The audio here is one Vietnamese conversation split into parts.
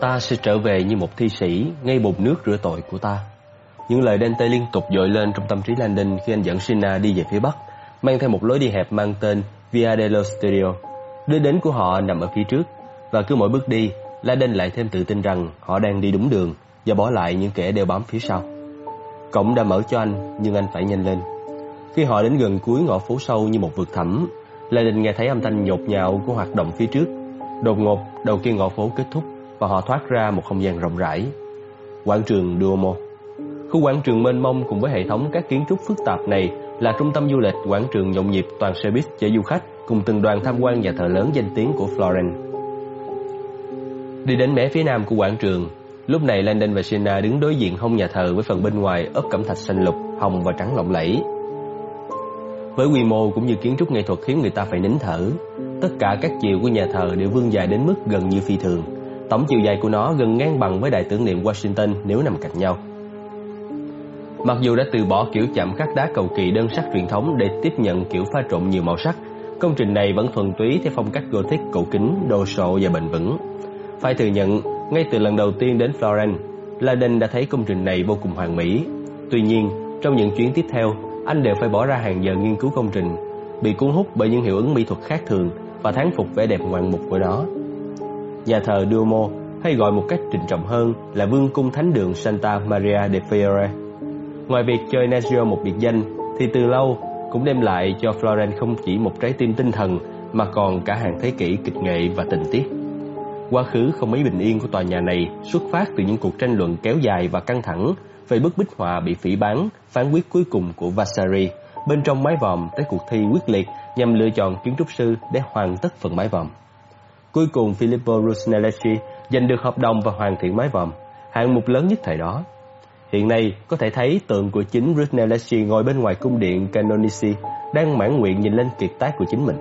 Ta sẽ trở về như một thi sĩ ngay bồn nước rửa tội của ta. Những lời đen tê liên tục dội lên trong tâm trí Landon khi anh dẫn Sina đi về phía bắc, mang theo một lối đi hẹp mang tên Via dello Studio. Đích đến của họ nằm ở phía trước, và cứ mỗi bước đi, Landon lại thêm tự tin rằng họ đang đi đúng đường và bỏ lại những kẻ đeo bám phía sau. Cổng đã mở cho anh, nhưng anh phải nhanh lên. Khi họ đến gần cuối ngõ phố sâu như một vực thẳm, Landon nghe thấy âm thanh nhột nhạo của hoạt động phía trước. Đột ngột, đầu kia ngõ phố kết thúc và họ thoát ra một không gian rộng rãi. Quảng trường Duomo Khu quảng trường mênh mông cùng với hệ thống các kiến trúc phức tạp này là trung tâm du lịch quảng trường nhộn nhịp toàn xe buýt chở du khách cùng từng đoàn tham quan nhà thờ lớn danh tiếng của Florence. Đi đến mé phía nam của quảng trường, lúc này Landon và Sina đứng đối diện hông nhà thờ với phần bên ngoài ốp cẩm thạch xanh lục, hồng và trắng lộng lẫy. Với quy mô cũng như kiến trúc nghệ thuật khiến người ta phải nín thở, tất cả các chiều của nhà thờ đều vươn dài đến mức gần như phi thường. Tổng chiều dài của nó gần ngang bằng với đài tưởng niệm Washington nếu nằm cạnh nhau. Mặc dù đã từ bỏ kiểu chạm khắc đá cầu kỳ đơn sắc truyền thống để tiếp nhận kiểu pha trộn nhiều màu sắc, công trình này vẫn thuần túy theo phong cách Gothic cổ kính, đồ sộ và bền vững. Phải thừa nhận, ngay từ lần đầu tiên đến Florence, Laden đã thấy công trình này vô cùng hoàn mỹ. Tuy nhiên, trong những chuyến tiếp theo, anh đều phải bỏ ra hàng giờ nghiên cứu công trình, bị cuốn hút bởi những hiệu ứng mỹ thuật khác thường và thán phục vẻ đẹp ngoạn mục của nó. Nhà thờ Duomo, hay gọi một cách trịnh trọng hơn là Vương cung Thánh đường Santa Maria de Fiore. Ngoài việc cho Ignazio một biệt danh, thì từ lâu cũng đem lại cho Florence không chỉ một trái tim tinh thần mà còn cả hàng thế kỷ kịch nghệ và tình tiết. Quá khứ không mấy bình yên của tòa nhà này xuất phát từ những cuộc tranh luận kéo dài và căng thẳng về bức bích họa bị phỉ bán, phán quyết cuối cùng của Vasari bên trong mái vòm tới cuộc thi quyết liệt nhằm lựa chọn kiến trúc sư để hoàn tất phần mái vòm. Cuối cùng Filippo Rusnelli giành được hợp đồng và hoàn thiện mái vòm, hạng mục lớn nhất thời đó. Hiện nay có thể thấy tượng của chính Rusnelli ngồi bên ngoài cung điện Canonici đang mãn nguyện nhìn lên kiệt tác của chính mình.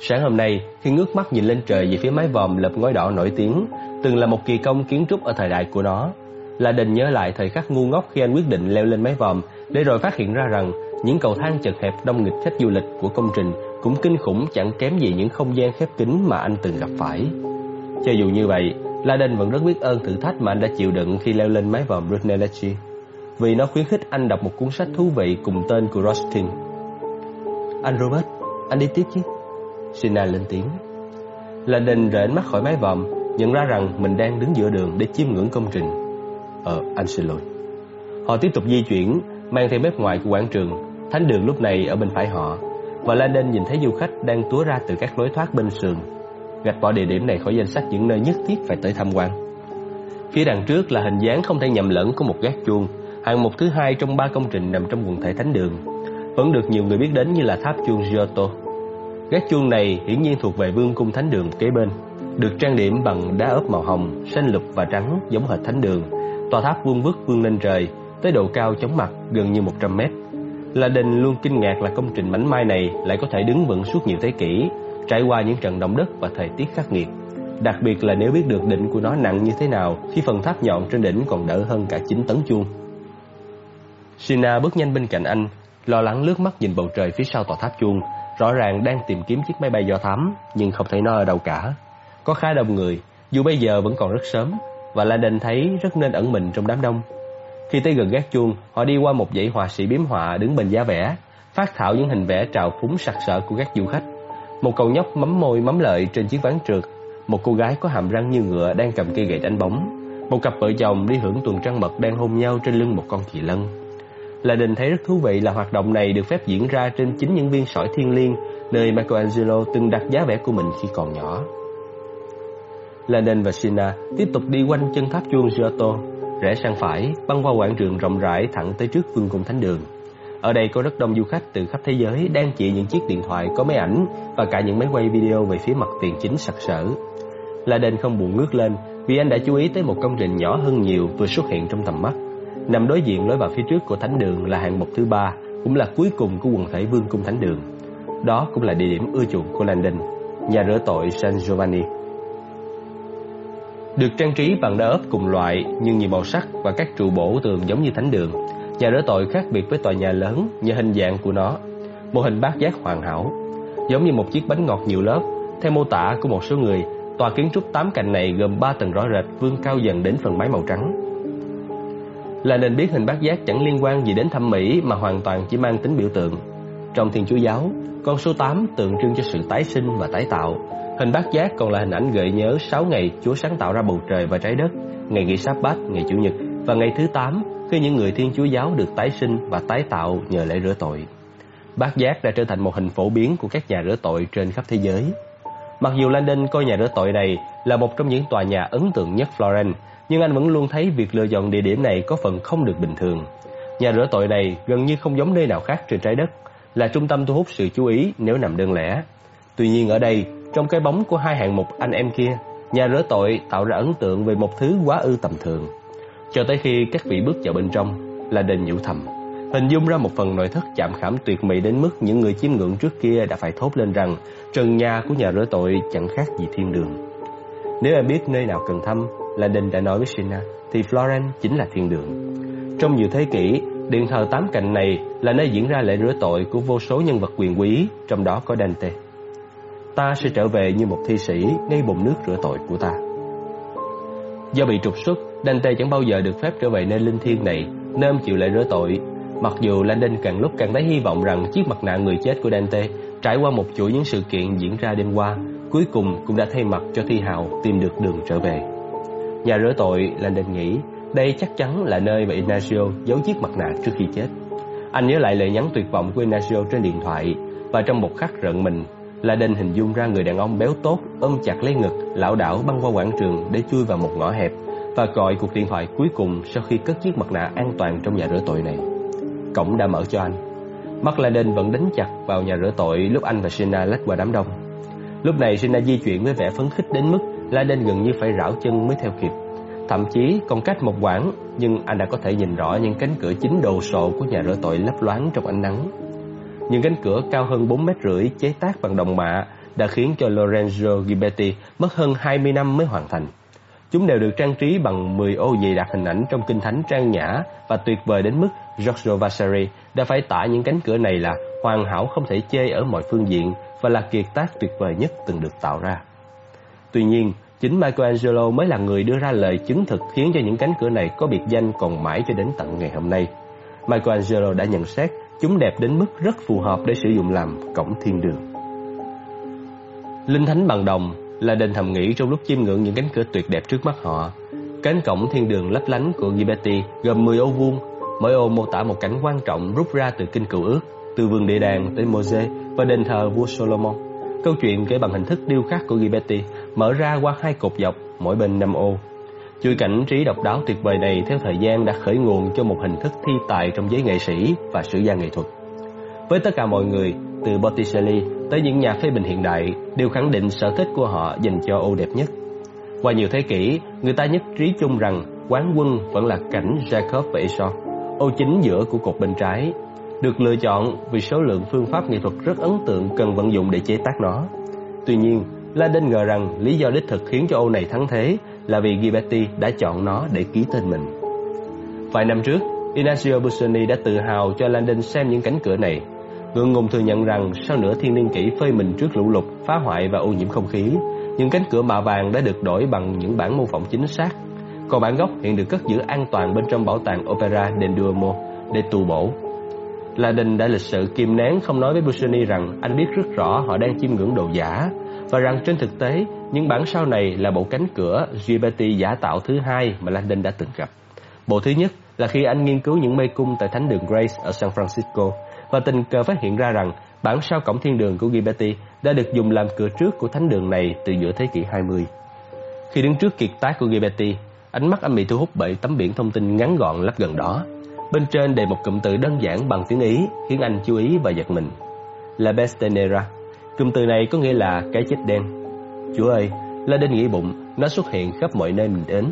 Sáng hôm nay, khi ngước mắt nhìn lên trời về phía mái vòm lập ngói đỏ nổi tiếng, từng là một kỳ công kiến trúc ở thời đại của nó, là đình nhớ lại thời khắc ngu ngốc khi anh quyết định leo lên mái vòm để rồi phát hiện ra rằng những cầu thang chật hẹp đông nghịch khách du lịch của công trình cũng kinh khủng chẳng kém gì những không gian khép kín mà anh từng gặp phải. Cho dù như vậy, Laden vẫn rất biết ơn thử thách mà anh đã chịu đựng khi leo lên mái vòm Brunelleschi, vì nó khuyến khích anh đọc một cuốn sách thú vị cùng tên của Rostin. Anh Robert, anh đi tiếp chứ? Sina lên tiếng. Laden rời ánh mắt khỏi mái vòm, nhận ra rằng mình đang đứng giữa đường để chiêm ngưỡng công trình. Ờ, anh xin lỗi. Họ tiếp tục di chuyển, mang theo bếp ngoài của quảng trường. Thánh đường lúc này ở bên phải họ, và Laden nhìn thấy du khách đang túa ra từ các lối thoát bên sườn. Gạch bỏ địa điểm này khỏi danh sách những nơi nhất thiết phải tới tham quan. Phía đằng trước là hình dáng không thể nhầm lẫn của một gác chuông, hạng mục thứ hai trong ba công trình nằm trong quần thể thánh đường. Vẫn được nhiều người biết đến như là tháp chuông Giotto. Gác chuông này hiển nhiên thuộc về vương cung thánh đường kế bên, được trang điểm bằng đá ốp màu hồng, xanh lục và trắng giống hệt thánh đường. Tòa tháp vuông vức vươn lên trời, tới độ cao chóng mặt gần như 100 mét. La Đình luôn kinh ngạc là công trình mảnh mai này lại có thể đứng vững suốt nhiều thế kỷ, trải qua những trận động đất và thời tiết khắc nghiệt. Đặc biệt là nếu biết được đỉnh của nó nặng như thế nào khi phần tháp nhọn trên đỉnh còn đỡ hơn cả 9 tấn chuông. Sina bước nhanh bên cạnh anh, lo lắng lướt mắt nhìn bầu trời phía sau tòa tháp chuông, rõ ràng đang tìm kiếm chiếc máy bay do thám, nhưng không thấy nó ở đâu cả. Có khá đông người, dù bây giờ vẫn còn rất sớm, và La Đinh thấy rất nên ẩn mình trong đám đông. Khi tới gần gác chuông, họ đi qua một dãy họa sĩ biếm họa đứng bên giá vẽ, phát thảo những hình vẽ trào phúng sặc sỡ của các du khách. Một cậu nhóc mắm môi mắm lợi trên chiếc ván trượt, một cô gái có hàm răng như ngựa đang cầm cây gậy đánh bóng, một cặp vợ chồng đi hưởng tuần trăng mật đang hôn nhau trên lưng một con kỳ lân. Là Đình thấy rất thú vị là hoạt động này được phép diễn ra trên chính những viên sỏi thiên liêng, nơi Michelangelo từng đặt giá vẽ của mình khi còn nhỏ. Lenin và Sina tiếp tục đi quanh chân tháp chuông Giotto, rẽ sang phải, băng qua quảng trường rộng rãi thẳng tới trước vương cung thánh đường. Ở đây có rất đông du khách từ khắp thế giới đang chỉ những chiếc điện thoại có máy ảnh và cả những máy quay video về phía mặt tiền chính sặc sỡ. Laden không buồn ngước lên vì anh đã chú ý tới một công trình nhỏ hơn nhiều vừa xuất hiện trong tầm mắt. Nằm đối diện lối vào phía trước của thánh đường là hạng mục thứ ba, cũng là cuối cùng của quần thể vương cung thánh đường. Đó cũng là địa điểm ưa chuộng của Landon, nhà rửa tội San Giovanni. Được trang trí bằng đá ốp cùng loại nhưng nhiều màu sắc và các trụ bổ tường giống như thánh đường. Nhà rửa tội khác biệt với tòa nhà lớn nhờ hình dạng của nó, mô hình bát giác hoàn hảo, giống như một chiếc bánh ngọt nhiều lớp. Theo mô tả của một số người, Tòa kiến trúc tám cạnh này gồm ba tầng rõ rệt vươn cao dần đến phần mái màu trắng. Là nên biết hình bát giác chẳng liên quan gì đến thẩm mỹ mà hoàn toàn chỉ mang tính biểu tượng. Trong Thiên Chúa giáo, con số 8 tượng trưng cho sự tái sinh và tái tạo. Hình bát giác còn là hình ảnh gợi nhớ 6 ngày Chúa sáng tạo ra bầu trời và trái đất, ngày nghỉ Sáp Bát, ngày Chủ nhật và ngày thứ 8 khi những người Thiên Chúa giáo được tái sinh và tái tạo nhờ lễ rửa tội. Bát giác đã trở thành một hình phổ biến của các nhà rửa tội trên khắp thế giới. Mặc dù London coi nhà rửa tội này là một trong những tòa nhà ấn tượng nhất Florence, nhưng anh vẫn luôn thấy việc lựa chọn địa điểm này có phần không được bình thường. Nhà rửa tội này gần như không giống nơi nào khác trên trái đất, là trung tâm thu hút sự chú ý nếu nằm đơn lẻ. Tuy nhiên ở đây, trong cái bóng của hai hạng mục anh em kia, nhà rửa tội tạo ra ấn tượng về một thứ quá ư tầm thường. Cho tới khi các vị bước vào bên trong, là đền nhũ thầm hình dung ra một phần nội thất chạm khảm tuyệt mỹ đến mức những người chiêm ngưỡng trước kia đã phải thốt lên rằng trần nhà của nhà rửa tội chẳng khác gì thiên đường. Nếu em biết nơi nào cần thăm, là đình đã nói với Sina, thì Florence chính là thiên đường. Trong nhiều thế kỷ, điện thờ tám cạnh này là nơi diễn ra lễ rửa tội của vô số nhân vật quyền quý, trong đó có Dante. Ta sẽ trở về như một thi sĩ ngay bồn nước rửa tội của ta. Do bị trục xuất, Dante chẳng bao giờ được phép trở về nơi linh thiêng này, nên ông chịu lại rửa tội Mặc dù Landon càng lúc càng thấy hy vọng rằng chiếc mặt nạ người chết của Dante trải qua một chuỗi những sự kiện diễn ra đêm qua, cuối cùng cũng đã thay mặt cho thi hào tìm được đường trở về. Nhà rửa tội, Landon nghĩ, đây chắc chắn là nơi mà Ignacio giấu chiếc mặt nạ trước khi chết. Anh nhớ lại lời nhắn tuyệt vọng của Ignacio trên điện thoại và trong một khắc rợn mình, Landon hình dung ra người đàn ông béo tốt ôm chặt lấy ngực, lão đảo băng qua quảng trường để chui vào một ngõ hẹp và gọi cuộc điện thoại cuối cùng sau khi cất chiếc mặt nạ an toàn trong nhà rửa tội này. Cổng đã mở cho anh. Mắt Landon vẫn đánh chặt vào nhà rửa tội lúc anh và Sina lách qua đám đông. Lúc này Sina di chuyển với vẻ phấn khích đến mức Landon gần như phải rảo chân mới theo kịp. Thậm chí còn cách một quãng Nhưng anh đã có thể nhìn rõ những cánh cửa chính đồ sộ của nhà rửa tội lấp loáng trong ánh nắng. Những cánh cửa cao hơn 4 mét rưỡi chế tác bằng đồng mạ Đã khiến cho Lorenzo Ghiberti mất hơn 20 năm mới hoàn thành Chúng đều được trang trí bằng 10 ô dày đặc hình ảnh trong kinh thánh trang nhã và tuyệt vời đến mức Giorgio Vasari đã phải tả những cánh cửa này là hoàn hảo không thể chê ở mọi phương diện và là kiệt tác tuyệt vời nhất từng được tạo ra. Tuy nhiên, chính Michelangelo mới là người đưa ra lời chứng thực khiến cho những cánh cửa này có biệt danh còn mãi cho đến tận ngày hôm nay. Michelangelo đã nhận xét chúng đẹp đến mức rất phù hợp để sử dụng làm cổng thiên đường. Linh thánh bằng đồng là đền thầm nghĩ trong lúc chiêm ngưỡng những cánh cửa tuyệt đẹp trước mắt họ. Cánh cổng thiên đường lấp lánh của Ghiberti gồm 10 ô vuông, mỗi ô mô tả một cảnh quan trọng rút ra từ kinh cựu ước, từ vườn địa đàng tới Moses và đền thờ vua Solomon. Câu chuyện kể bằng hình thức điêu khắc của Ghiberti mở ra qua hai cột dọc mỗi bên năm ô. Chuỗi cảnh trí độc đáo tuyệt vời này theo thời gian đã khởi nguồn cho một hình thức thi tài trong giới nghệ sĩ và sử gia nghệ thuật. Với tất cả mọi người, từ Botticelli tới những nhà phê bình hiện đại đều khẳng định sở thích của họ dành cho ô đẹp nhất. Qua nhiều thế kỷ, người ta nhất trí chung rằng quán quân vẫn là cảnh Jacob và Esau, ô chính giữa của cột bên trái, được lựa chọn vì số lượng phương pháp nghệ thuật rất ấn tượng cần vận dụng để chế tác nó. Tuy nhiên, Ladin ngờ rằng lý do đích thực khiến cho ô này thắng thế là vì Ghiberti đã chọn nó để ký tên mình. Vài năm trước, Ignazio Busoni đã tự hào cho Landon xem những cánh cửa này Ngượng ngùng thừa nhận rằng sau nửa thiên niên kỷ phơi mình trước lũ lụt, phá hoại và ô nhiễm không khí, những cánh cửa mạ vàng đã được đổi bằng những bản mô phỏng chính xác. Còn bản gốc hiện được cất giữ an toàn bên trong bảo tàng Opera del Duomo để tu bổ. Landon đã lịch sự kìm nén không nói với Busoni rằng anh biết rất rõ họ đang chiêm ngưỡng đồ giả và rằng trên thực tế những bản sau này là bộ cánh cửa Ghiberti giả tạo thứ hai mà Landon đã từng gặp. Bộ thứ nhất là khi anh nghiên cứu những mê cung tại thánh đường Grace ở San Francisco và tình cờ phát hiện ra rằng bản sao cổng thiên đường của Ghiberti đã được dùng làm cửa trước của thánh đường này từ giữa thế kỷ 20. Khi đứng trước kiệt tác của Ghiberti, ánh mắt anh bị thu hút bởi tấm biển thông tin ngắn gọn lắp gần đó. Bên trên đầy một cụm từ đơn giản bằng tiếng Ý khiến anh chú ý và giật mình. La Bestenera. Cụm từ này có nghĩa là cái chết đen. Chúa ơi, La Đinh nghĩ bụng, nó xuất hiện khắp mọi nơi mình đến.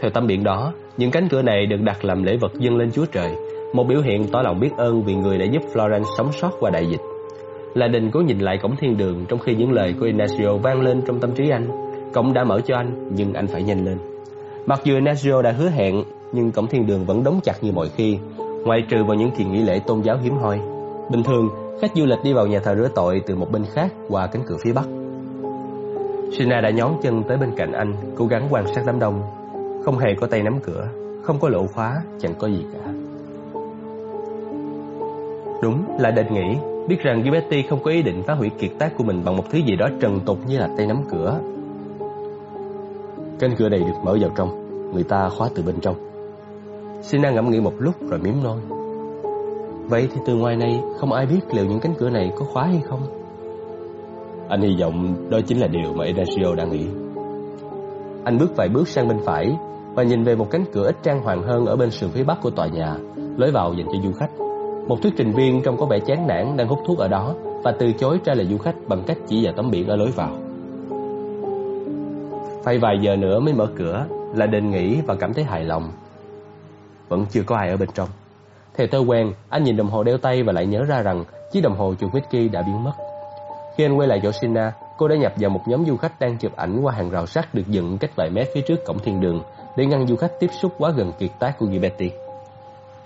Theo tấm biển đó, những cánh cửa này được đặt làm lễ vật dâng lên Chúa Trời một biểu hiện tỏ lòng biết ơn vì người đã giúp Florence sống sót qua đại dịch. La Đình cố nhìn lại cổng thiên đường trong khi những lời của Ignacio vang lên trong tâm trí anh. Cổng đã mở cho anh, nhưng anh phải nhanh lên. Mặc dù Ignacio đã hứa hẹn, nhưng cổng thiên đường vẫn đóng chặt như mọi khi, ngoại trừ vào những kỳ nghỉ lễ tôn giáo hiếm hoi. Bình thường, khách du lịch đi vào nhà thờ rửa tội từ một bên khác qua cánh cửa phía bắc. Sina đã nhón chân tới bên cạnh anh, cố gắng quan sát đám đông. Không hề có tay nắm cửa, không có lỗ khóa, chẳng có gì cả. Đúng là đền nghĩ, biết rằng Gibetti không có ý định phá hủy kiệt tác của mình bằng một thứ gì đó trần tục như là tay nắm cửa. Cánh cửa này được mở vào trong, người ta khóa từ bên trong. Sina ngẫm nghĩ một lúc rồi miếm môi. Vậy thì từ ngoài này không ai biết liệu những cánh cửa này có khóa hay không? Anh hy vọng đó chính là điều mà Ignacio đang nghĩ. Anh bước vài bước sang bên phải và nhìn về một cánh cửa ít trang hoàng hơn ở bên sườn phía bắc của tòa nhà, lối vào dành cho du khách. Một thuyết trình viên trông có vẻ chán nản đang hút thuốc ở đó và từ chối trả lời du khách bằng cách chỉ vào tấm biển ở lối vào. Phải vài giờ nữa mới mở cửa là định nghỉ và cảm thấy hài lòng. Vẫn chưa có ai ở bên trong. Theo thói quen, anh nhìn đồng hồ đeo tay và lại nhớ ra rằng chiếc đồng hồ chuột Mickey đã biến mất. Khi anh quay lại Yoshina, cô đã nhập vào một nhóm du khách đang chụp ảnh qua hàng rào sắt được dựng cách vài mét phía trước cổng thiên đường để ngăn du khách tiếp xúc quá gần kiệt tác của Ghibetti.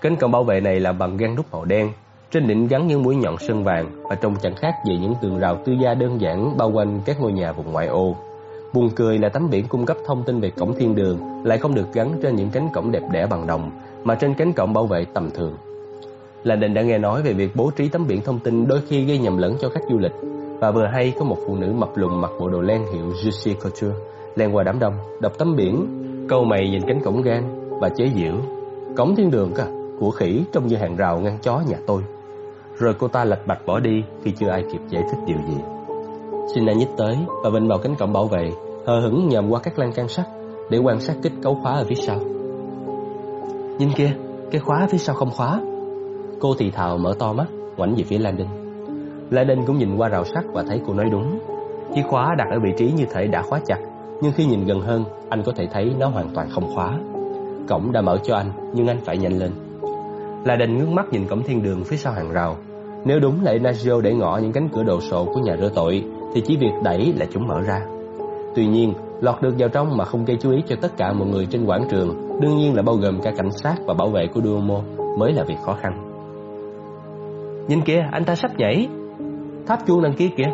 Cánh cổng bảo vệ này là bằng gan đúc màu đen, trên đỉnh gắn những mũi nhọn sơn vàng và trông chẳng khác gì những tường rào tư gia đơn giản bao quanh các ngôi nhà vùng ngoại ô. Buồn cười là tấm biển cung cấp thông tin về cổng thiên đường lại không được gắn trên những cánh cổng đẹp đẽ bằng đồng, mà trên cánh cổng bảo vệ tầm thường. Là Định đã nghe nói về việc bố trí tấm biển thông tin đôi khi gây nhầm lẫn cho khách du lịch, và vừa hay có một phụ nữ mập lùn mặc bộ đồ len hiệu Juicy Couture len qua đám đông, đọc tấm biển, câu mày nhìn cánh cổng gan và chế giễu. Cổng thiên đường cả, của khỉ trông như hàng rào ngăn chó nhà tôi. Rồi cô ta lạch bạch bỏ đi khi chưa ai kịp giải thích điều gì. Sina nhích tới và bên vào cánh cổng bảo vệ, hờ hững nhòm qua các lan can sắt để quan sát kích cấu khóa ở phía sau. Nhìn kia, cái khóa phía sau không khóa. Cô thì thào mở to mắt, ngoảnh về phía Landon. Landon cũng nhìn qua rào sắt và thấy cô nói đúng. Chiếc khóa đặt ở vị trí như thể đã khóa chặt, nhưng khi nhìn gần hơn, anh có thể thấy nó hoàn toàn không khóa. Cổng đã mở cho anh, nhưng anh phải nhanh lên. Landon ngước mắt nhìn cổng thiên đường phía sau hàng rào. Nếu đúng là Inazio để ngỏ những cánh cửa đồ sộ của nhà rửa tội, thì chỉ việc đẩy là chúng mở ra. Tuy nhiên, lọt được vào trong mà không gây chú ý cho tất cả mọi người trên quảng trường, đương nhiên là bao gồm cả cảnh sát và bảo vệ của Duomo, mới là việc khó khăn. Nhìn kìa, anh ta sắp nhảy. Tháp chuông đằng kia kìa.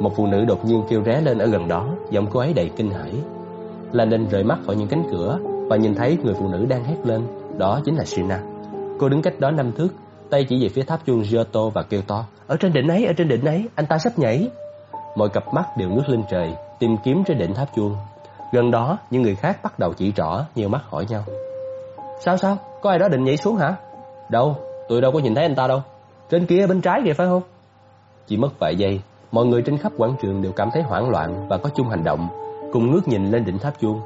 Một phụ nữ đột nhiên kêu ré lên ở gần đó, giọng cô ấy đầy kinh hãi. Landon rời mắt khỏi những cánh cửa và nhìn thấy người phụ nữ đang hét lên, đó chính là Sina. Cô đứng cách đó năm thước, tay chỉ về phía tháp chuông Giotto và kêu to, ở trên đỉnh ấy, ở trên đỉnh ấy, anh ta sắp nhảy. Mọi cặp mắt đều ngước lên trời, tìm kiếm trên đỉnh tháp chuông. Gần đó, những người khác bắt đầu chỉ rõ nhiều mắt hỏi nhau. Sao sao? Có ai đó định nhảy xuống hả? Đâu, tôi đâu có nhìn thấy anh ta đâu. Trên kia bên trái kìa phải không? Chỉ mất vài giây, mọi người trên khắp quảng trường đều cảm thấy hoảng loạn và có chung hành động, cùng ngước nhìn lên đỉnh tháp chuông.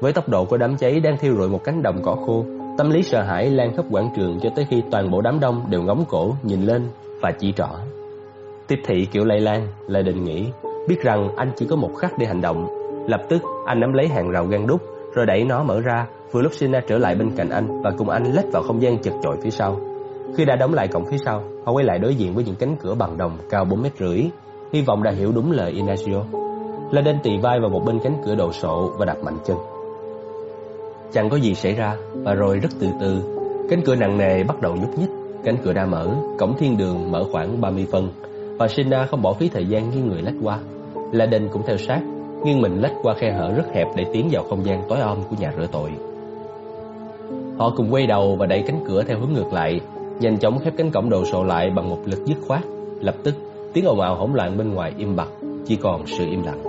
Với tốc độ của đám cháy đang thiêu rụi một cánh đồng cỏ khô, tâm lý sợ hãi lan khắp quảng trường cho tới khi toàn bộ đám đông đều ngóng cổ nhìn lên và chỉ trỏ. Tiếp thị kiểu lây lan, Lê Đình nghĩ, biết rằng anh chỉ có một khắc để hành động. Lập tức, anh nắm lấy hàng rào gan đúc, rồi đẩy nó mở ra, vừa lúc Sina trở lại bên cạnh anh và cùng anh lách vào không gian chật chội phía sau. Khi đã đóng lại cổng phía sau, họ quay lại đối diện với những cánh cửa bằng đồng cao 4 mét rưỡi, hy vọng đã hiểu đúng lời Inacio. Lê Đình tì vai vào một bên cánh cửa đồ sộ và đặt mạnh chân. Chẳng có gì xảy ra, và rồi rất từ từ, cánh cửa nặng nề bắt đầu nhúc nhích, cánh cửa đã mở, cổng thiên đường mở khoảng 30 phân và Sina không bỏ phí thời gian nghiêng người lách qua. Laden cũng theo sát, nghiêng mình lách qua khe hở rất hẹp để tiến vào không gian tối om của nhà rửa tội. Họ cùng quay đầu và đẩy cánh cửa theo hướng ngược lại, nhanh chóng khép cánh cổng đồ sộ lại bằng một lực dứt khoát. Lập tức, tiếng ồn ào hỗn loạn bên ngoài im bặt, chỉ còn sự im lặng.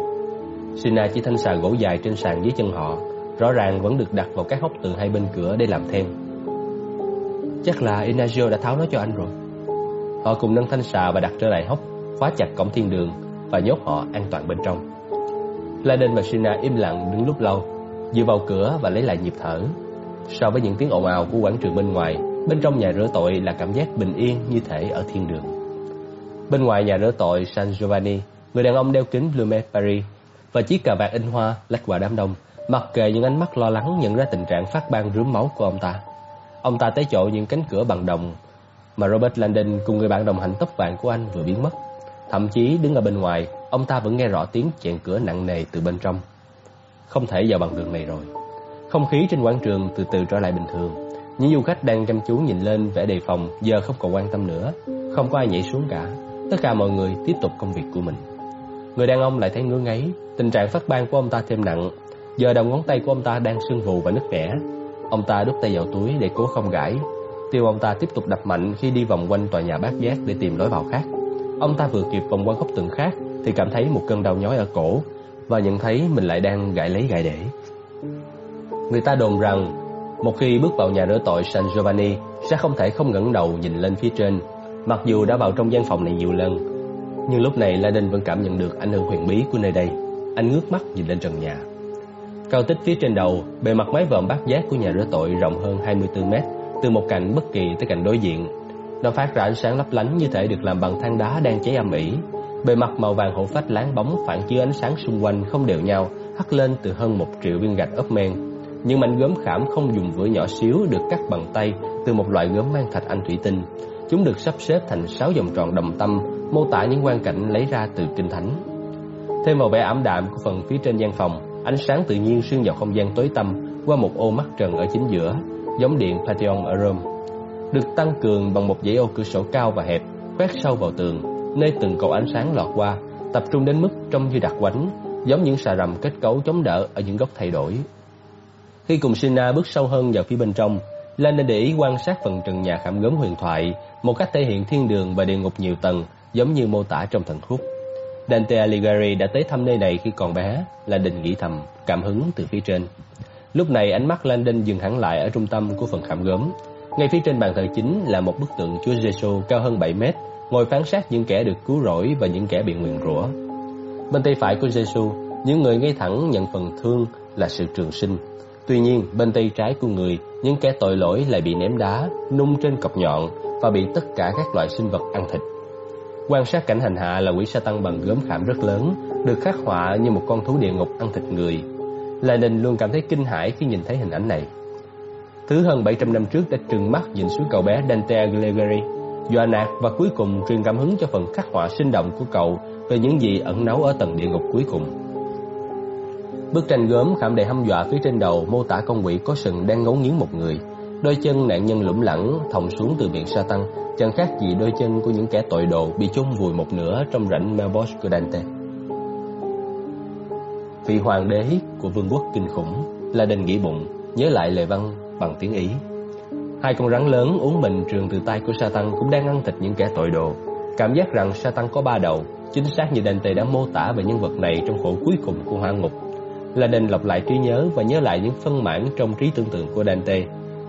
Sina chỉ thanh xà gỗ dài trên sàn dưới chân họ, rõ ràng vẫn được đặt vào các hốc tường hai bên cửa để làm thêm. Chắc là Inagio đã tháo nó cho anh rồi. Họ cùng nâng thanh xà và đặt trở lại hốc, khóa chặt cổng thiên đường và nhốt họ an toàn bên trong. Laden và Sina im lặng đứng lúc lâu, dựa vào cửa và lấy lại nhịp thở. So với những tiếng ồn ào của quảng trường bên ngoài, bên trong nhà rửa tội là cảm giác bình yên như thể ở thiên đường. Bên ngoài nhà rửa tội San Giovanni, người đàn ông đeo kính Blume Paris và chiếc cà vạt in hoa lách qua đám đông, mặc kệ những ánh mắt lo lắng nhận ra tình trạng phát ban rướm máu của ông ta. Ông ta tới chỗ những cánh cửa bằng đồng mà Robert Landon cùng người bạn đồng hành tóc vàng của anh vừa biến mất. Thậm chí đứng ở bên ngoài, ông ta vẫn nghe rõ tiếng chèn cửa nặng nề từ bên trong. Không thể vào bằng đường này rồi. Không khí trên quảng trường từ từ trở lại bình thường. Những du khách đang chăm chú nhìn lên vẻ đề phòng giờ không còn quan tâm nữa. Không có ai nhảy xuống cả. Tất cả mọi người tiếp tục công việc của mình. Người đàn ông lại thấy ngứa ngáy, tình trạng phát ban của ông ta thêm nặng. Giờ đầu ngón tay của ông ta đang sưng vù và nứt nẻ. Ông ta đút tay vào túi để cố không gãi. Tiêu ông ta tiếp tục đập mạnh khi đi vòng quanh tòa nhà bát giác để tìm lối vào khác. Ông ta vừa kịp vòng qua góc tường khác thì cảm thấy một cơn đau nhói ở cổ và nhận thấy mình lại đang gãi lấy gãi để. Người ta đồn rằng một khi bước vào nhà rửa tội San Giovanni sẽ không thể không ngẩng đầu nhìn lên phía trên, mặc dù đã vào trong gian phòng này nhiều lần. Nhưng lúc này La Đinh vẫn cảm nhận được ảnh hưởng huyền bí của nơi đây. Anh ngước mắt nhìn lên trần nhà. Cao tích phía trên đầu, bề mặt mái vòm bát giác của nhà rửa tội rộng hơn 24 mét, từ một cạnh bất kỳ tới cạnh đối diện. Nó phát ra ánh sáng lấp lánh như thể được làm bằng than đá đang cháy âm ỉ. Bề mặt màu vàng hổ phách láng bóng phản chiếu ánh sáng xung quanh không đều nhau, hắt lên từ hơn một triệu viên gạch ốp men. Những mảnh gốm khảm không dùng vữa nhỏ xíu được cắt bằng tay từ một loại gốm mang thạch anh thủy tinh. Chúng được sắp xếp thành sáu vòng tròn đồng tâm, mô tả những quan cảnh lấy ra từ kinh thánh. Thêm vào vẻ ảm đạm của phần phía trên gian phòng, ánh sáng tự nhiên xuyên vào không gian tối tăm qua một ô mắt trần ở chính giữa, giống điện Pantheon ở Rome. Được tăng cường bằng một dãy ô cửa sổ cao và hẹp, quét sâu vào tường, nơi từng cầu ánh sáng lọt qua, tập trung đến mức trông như đặc quánh, giống những xà rầm kết cấu chống đỡ ở những góc thay đổi. Khi cùng Sina bước sâu hơn vào phía bên trong, Lan nên để ý quan sát phần trần nhà khảm gốm huyền thoại, một cách thể hiện thiên đường và địa ngục nhiều tầng, giống như mô tả trong thần khúc. Dante Alighieri đã tới thăm nơi này khi còn bé, là định nghĩ thầm, cảm hứng từ phía trên. Lúc này ánh mắt Landon dừng hẳn lại ở trung tâm của phần khảm gốm. Ngay phía trên bàn thờ chính là một bức tượng Chúa Giêsu cao hơn 7 mét, ngồi phán xét những kẻ được cứu rỗi và những kẻ bị nguyền rủa. Bên tay phải của Giêsu, những người ngay thẳng nhận phần thương là sự trường sinh. Tuy nhiên, bên tay trái của người, những kẻ tội lỗi lại bị ném đá, nung trên cọc nhọn và bị tất cả các loại sinh vật ăn thịt. Quan sát cảnh hành hạ là quỷ sa tăng bằng gốm khảm rất lớn, được khắc họa như một con thú địa ngục ăn thịt người. Lenin luôn cảm thấy kinh hãi khi nhìn thấy hình ảnh này. Thứ hơn 700 năm trước đã trừng mắt nhìn xuống cậu bé Dante Alighieri, dọa nạt và cuối cùng truyền cảm hứng cho phần khắc họa sinh động của cậu về những gì ẩn náu ở tầng địa ngục cuối cùng. Bức tranh gốm khảm đầy hăm dọa phía trên đầu mô tả con quỷ có sừng đang ngấu nghiến một người. Đôi chân nạn nhân lủng lẳng thòng xuống từ miệng sa tăng, chẳng khác gì đôi chân của những kẻ tội đồ bị chôn vùi một nửa trong rãnh Melbourne của Dante. Vị hoàng đế của vương quốc kinh khủng là đền nghĩ bụng, nhớ lại lời văn bằng tiếng Ý. Hai con rắn lớn uống mình trường từ tay của Satan cũng đang ăn thịt những kẻ tội đồ. Cảm giác rằng Satan có ba đầu, chính xác như Dante đã mô tả về nhân vật này trong khổ cuối cùng của hỏa ngục. Là đền lọc lại trí nhớ và nhớ lại những phân mảng trong trí tưởng tượng của Dante.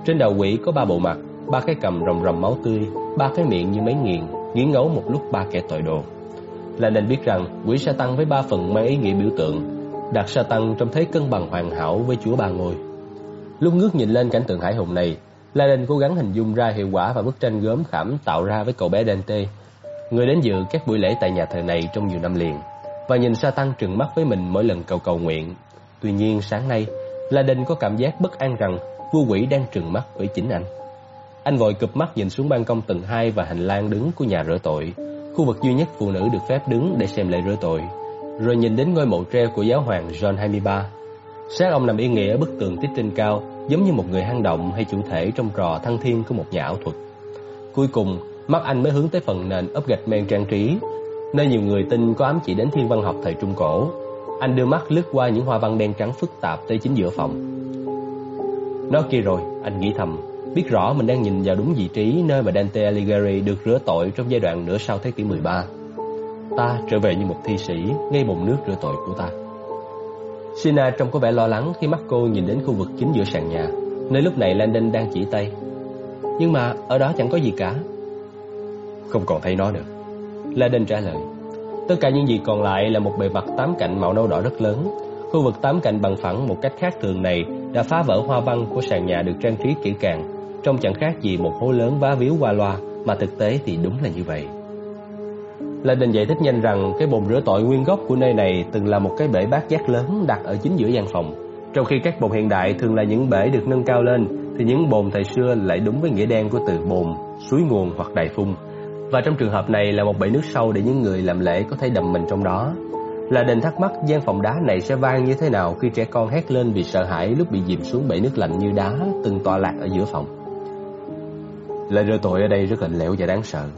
Trên đầu quỷ có ba bộ mặt, ba cái cầm rồng rồng máu tươi, ba cái miệng như máy nghiền, nghiến ngấu một lúc ba kẻ tội đồ. Là nên biết rằng quỷ sa tăng với ba phần mang ý nghĩa biểu tượng, đặt sa tăng trong thế cân bằng hoàn hảo với chúa ba ngôi. Lúc ngước nhìn lên cảnh tượng hải hùng này, La Đen cố gắng hình dung ra hiệu quả và bức tranh gớm khảm tạo ra với cậu bé Dante, người đến dự các buổi lễ tại nhà thờ này trong nhiều năm liền, và nhìn sa tăng trừng mắt với mình mỗi lần cầu cầu nguyện. Tuy nhiên sáng nay, La Đen có cảm giác bất an rằng vua quỷ đang trừng mắt với chính anh. Anh vội cụp mắt nhìn xuống ban công tầng 2 và hành lang đứng của nhà rửa tội, khu vực duy nhất phụ nữ được phép đứng để xem lễ rửa tội, rồi nhìn đến ngôi mộ treo của giáo hoàng John 23. Xác ông nằm yên nghĩa ở bức tường tít trên cao, giống như một người hang động hay chủ thể trong trò thăng thiên của một nhà ảo thuật. Cuối cùng, mắt anh mới hướng tới phần nền ốp gạch men trang trí, nơi nhiều người tin có ám chỉ đến thiên văn học thời Trung Cổ. Anh đưa mắt lướt qua những hoa văn đen trắng phức tạp tới chính giữa phòng. Nó kia rồi, anh nghĩ thầm, biết rõ mình đang nhìn vào đúng vị trí nơi mà Dante Alighieri được rửa tội trong giai đoạn nửa sau thế kỷ 13. Ta trở về như một thi sĩ ngay bồn nước rửa tội của ta. Sina trông có vẻ lo lắng khi mắt cô nhìn đến khu vực chính giữa sàn nhà, nơi lúc này Landon đang chỉ tay. Nhưng mà ở đó chẳng có gì cả. Không còn thấy nó nữa. Landon trả lời. Tất cả những gì còn lại là một bề mặt tám cạnh màu nâu đỏ rất lớn. Khu vực tám cạnh bằng phẳng một cách khác thường này đã phá vỡ hoa văn của sàn nhà được trang trí kỹ càng, trông chẳng khác gì một hố lớn vá víu qua loa, mà thực tế thì đúng là như vậy. Lên Đình giải thích nhanh rằng cái bồn rửa tội nguyên gốc của nơi này từng là một cái bể bát giác lớn đặt ở chính giữa gian phòng. Trong khi các bồn hiện đại thường là những bể được nâng cao lên, thì những bồn thời xưa lại đúng với nghĩa đen của từ bồn, suối nguồn hoặc đài phun. Và trong trường hợp này là một bể nước sâu để những người làm lễ có thể đầm mình trong đó. Là đền thắc mắc gian phòng đá này sẽ vang như thế nào khi trẻ con hét lên vì sợ hãi lúc bị dìm xuống bể nước lạnh như đá từng tọa lạc ở giữa phòng. Lễ rửa tội ở đây rất lạnh lẽo và đáng sợ.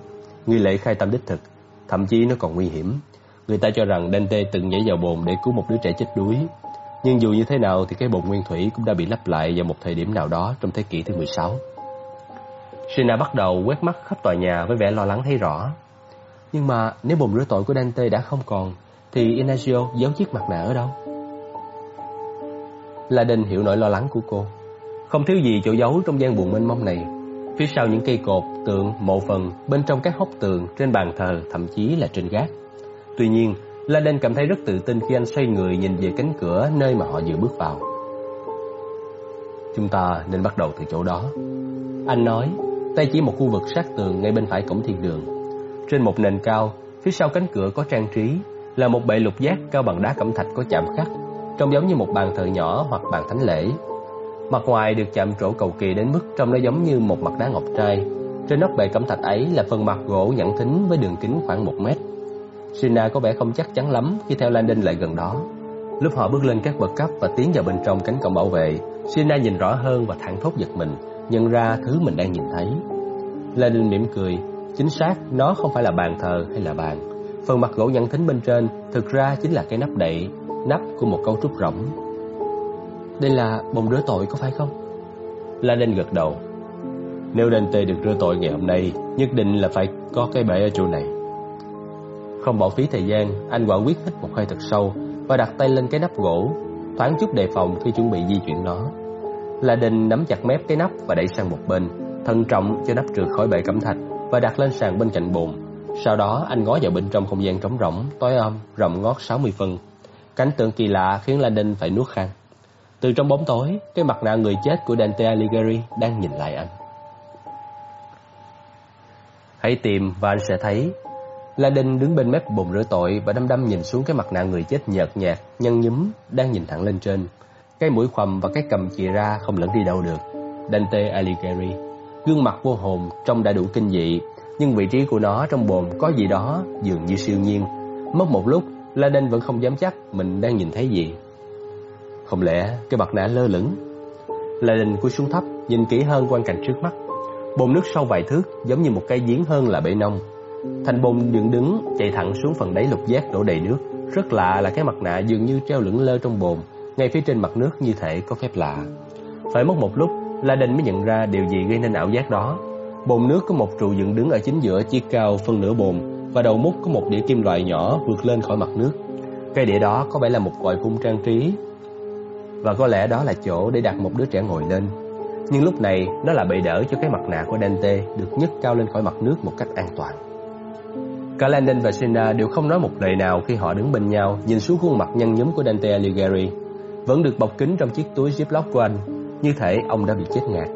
Nghi lễ khai tâm đích thực, thậm chí nó còn nguy hiểm. Người ta cho rằng Dante từng nhảy vào bồn để cứu một đứa trẻ chết đuối. Nhưng dù như thế nào thì cái bồn nguyên thủy cũng đã bị lắp lại vào một thời điểm nào đó trong thế kỷ thứ 16. Sina bắt đầu quét mắt khắp tòa nhà với vẻ lo lắng thấy rõ. Nhưng mà nếu bồn rửa tội của Dante đã không còn, thì Inacio giấu chiếc mặt nạ ở đâu? La Đinh hiểu nỗi lo lắng của cô. Không thiếu gì chỗ giấu trong gian buồn mênh mông này. Phía sau những cây cột, tượng, mộ phần, bên trong các hốc tường, trên bàn thờ, thậm chí là trên gác. Tuy nhiên, La Đinh cảm thấy rất tự tin khi anh xoay người nhìn về cánh cửa nơi mà họ vừa bước vào. Chúng ta nên bắt đầu từ chỗ đó. Anh nói, tay chỉ một khu vực sát tường ngay bên phải cổng thiền đường. Trên một nền cao, phía sau cánh cửa có trang trí là một bệ lục giác cao bằng đá cẩm thạch có chạm khắc, trông giống như một bàn thờ nhỏ hoặc bàn thánh lễ. Mặt ngoài được chạm trổ cầu kỳ đến mức trông nó giống như một mặt đá ngọc trai. Trên nóc bệ cẩm thạch ấy là phần mặt gỗ nhẵn thính với đường kính khoảng một mét. Sina có vẻ không chắc chắn lắm khi theo Landon lại gần đó. Lúc họ bước lên các bậc cấp và tiến vào bên trong cánh cổng bảo vệ, Sina nhìn rõ hơn và thẳng thốt giật mình, nhận ra thứ mình đang nhìn thấy. Landon mỉm cười, chính xác nó không phải là bàn thờ hay là bàn. Phần mặt gỗ nhẵn thính bên trên thực ra chính là cái nắp đậy, nắp của một cấu trúc rỗng. Đây là bồn rửa tội có phải không? Landon gật đầu. Nếu Dante được rửa tội ngày hôm nay, nhất định là phải có cái bể ở chỗ này. Không bỏ phí thời gian, anh quả quyết hít một hơi thật sâu và đặt tay lên cái nắp gỗ, thoáng chút đề phòng khi chuẩn bị di chuyển nó. La Đình nắm chặt mép cái nắp và đẩy sang một bên, thận trọng cho nắp trượt khỏi bệ cẩm thạch và đặt lên sàn bên cạnh bồn. Sau đó anh ngó vào bên trong không gian trống rỗng, tối om, rộng ngót 60 phân. Cảnh tượng kỳ lạ khiến La Đình phải nuốt khan. Từ trong bóng tối, cái mặt nạ người chết của Dante Alighieri đang nhìn lại anh. Hãy tìm và anh sẽ thấy La Đinh đứng bên mép bồn rửa tội và đăm đăm nhìn xuống cái mặt nạ người chết nhợt nhạt, nhăn nhúm, đang nhìn thẳng lên trên. Cái mũi khoằm và cái cầm chìa ra không lẫn đi đâu được. Dante Alighieri, gương mặt vô hồn trông đã đủ kinh dị, nhưng vị trí của nó trong bồn có gì đó dường như siêu nhiên. Mất một lúc, La Đinh vẫn không dám chắc mình đang nhìn thấy gì. Không lẽ cái mặt nạ lơ lửng? La Đinh cúi xuống thấp, nhìn kỹ hơn quan cảnh trước mắt. Bồn nước sâu vài thước, giống như một cái giếng hơn là bể nông Thành bồn dựng đứng chạy thẳng xuống phần đáy lục giác đổ đầy nước. Rất lạ là cái mặt nạ dường như treo lửng lơ trong bồn, ngay phía trên mặt nước như thể có phép lạ. Phải mất một lúc, La Đình mới nhận ra điều gì gây nên ảo giác đó. Bồn nước có một trụ dựng đứng ở chính giữa chiếc cao phân nửa bồn và đầu mút có một đĩa kim loại nhỏ vượt lên khỏi mặt nước. Cây đĩa đó có vẻ là một vòi phun trang trí và có lẽ đó là chỗ để đặt một đứa trẻ ngồi lên. Nhưng lúc này nó là bệ đỡ cho cái mặt nạ của Dante được nhấc cao lên khỏi mặt nước một cách an toàn. Cả Landon và Sina đều không nói một lời nào khi họ đứng bên nhau, nhìn xuống khuôn mặt nhăn nhúm của Dante Alighieri, vẫn được bọc kín trong chiếc túi ziploc của anh, như thể ông đã bị chết ngạt.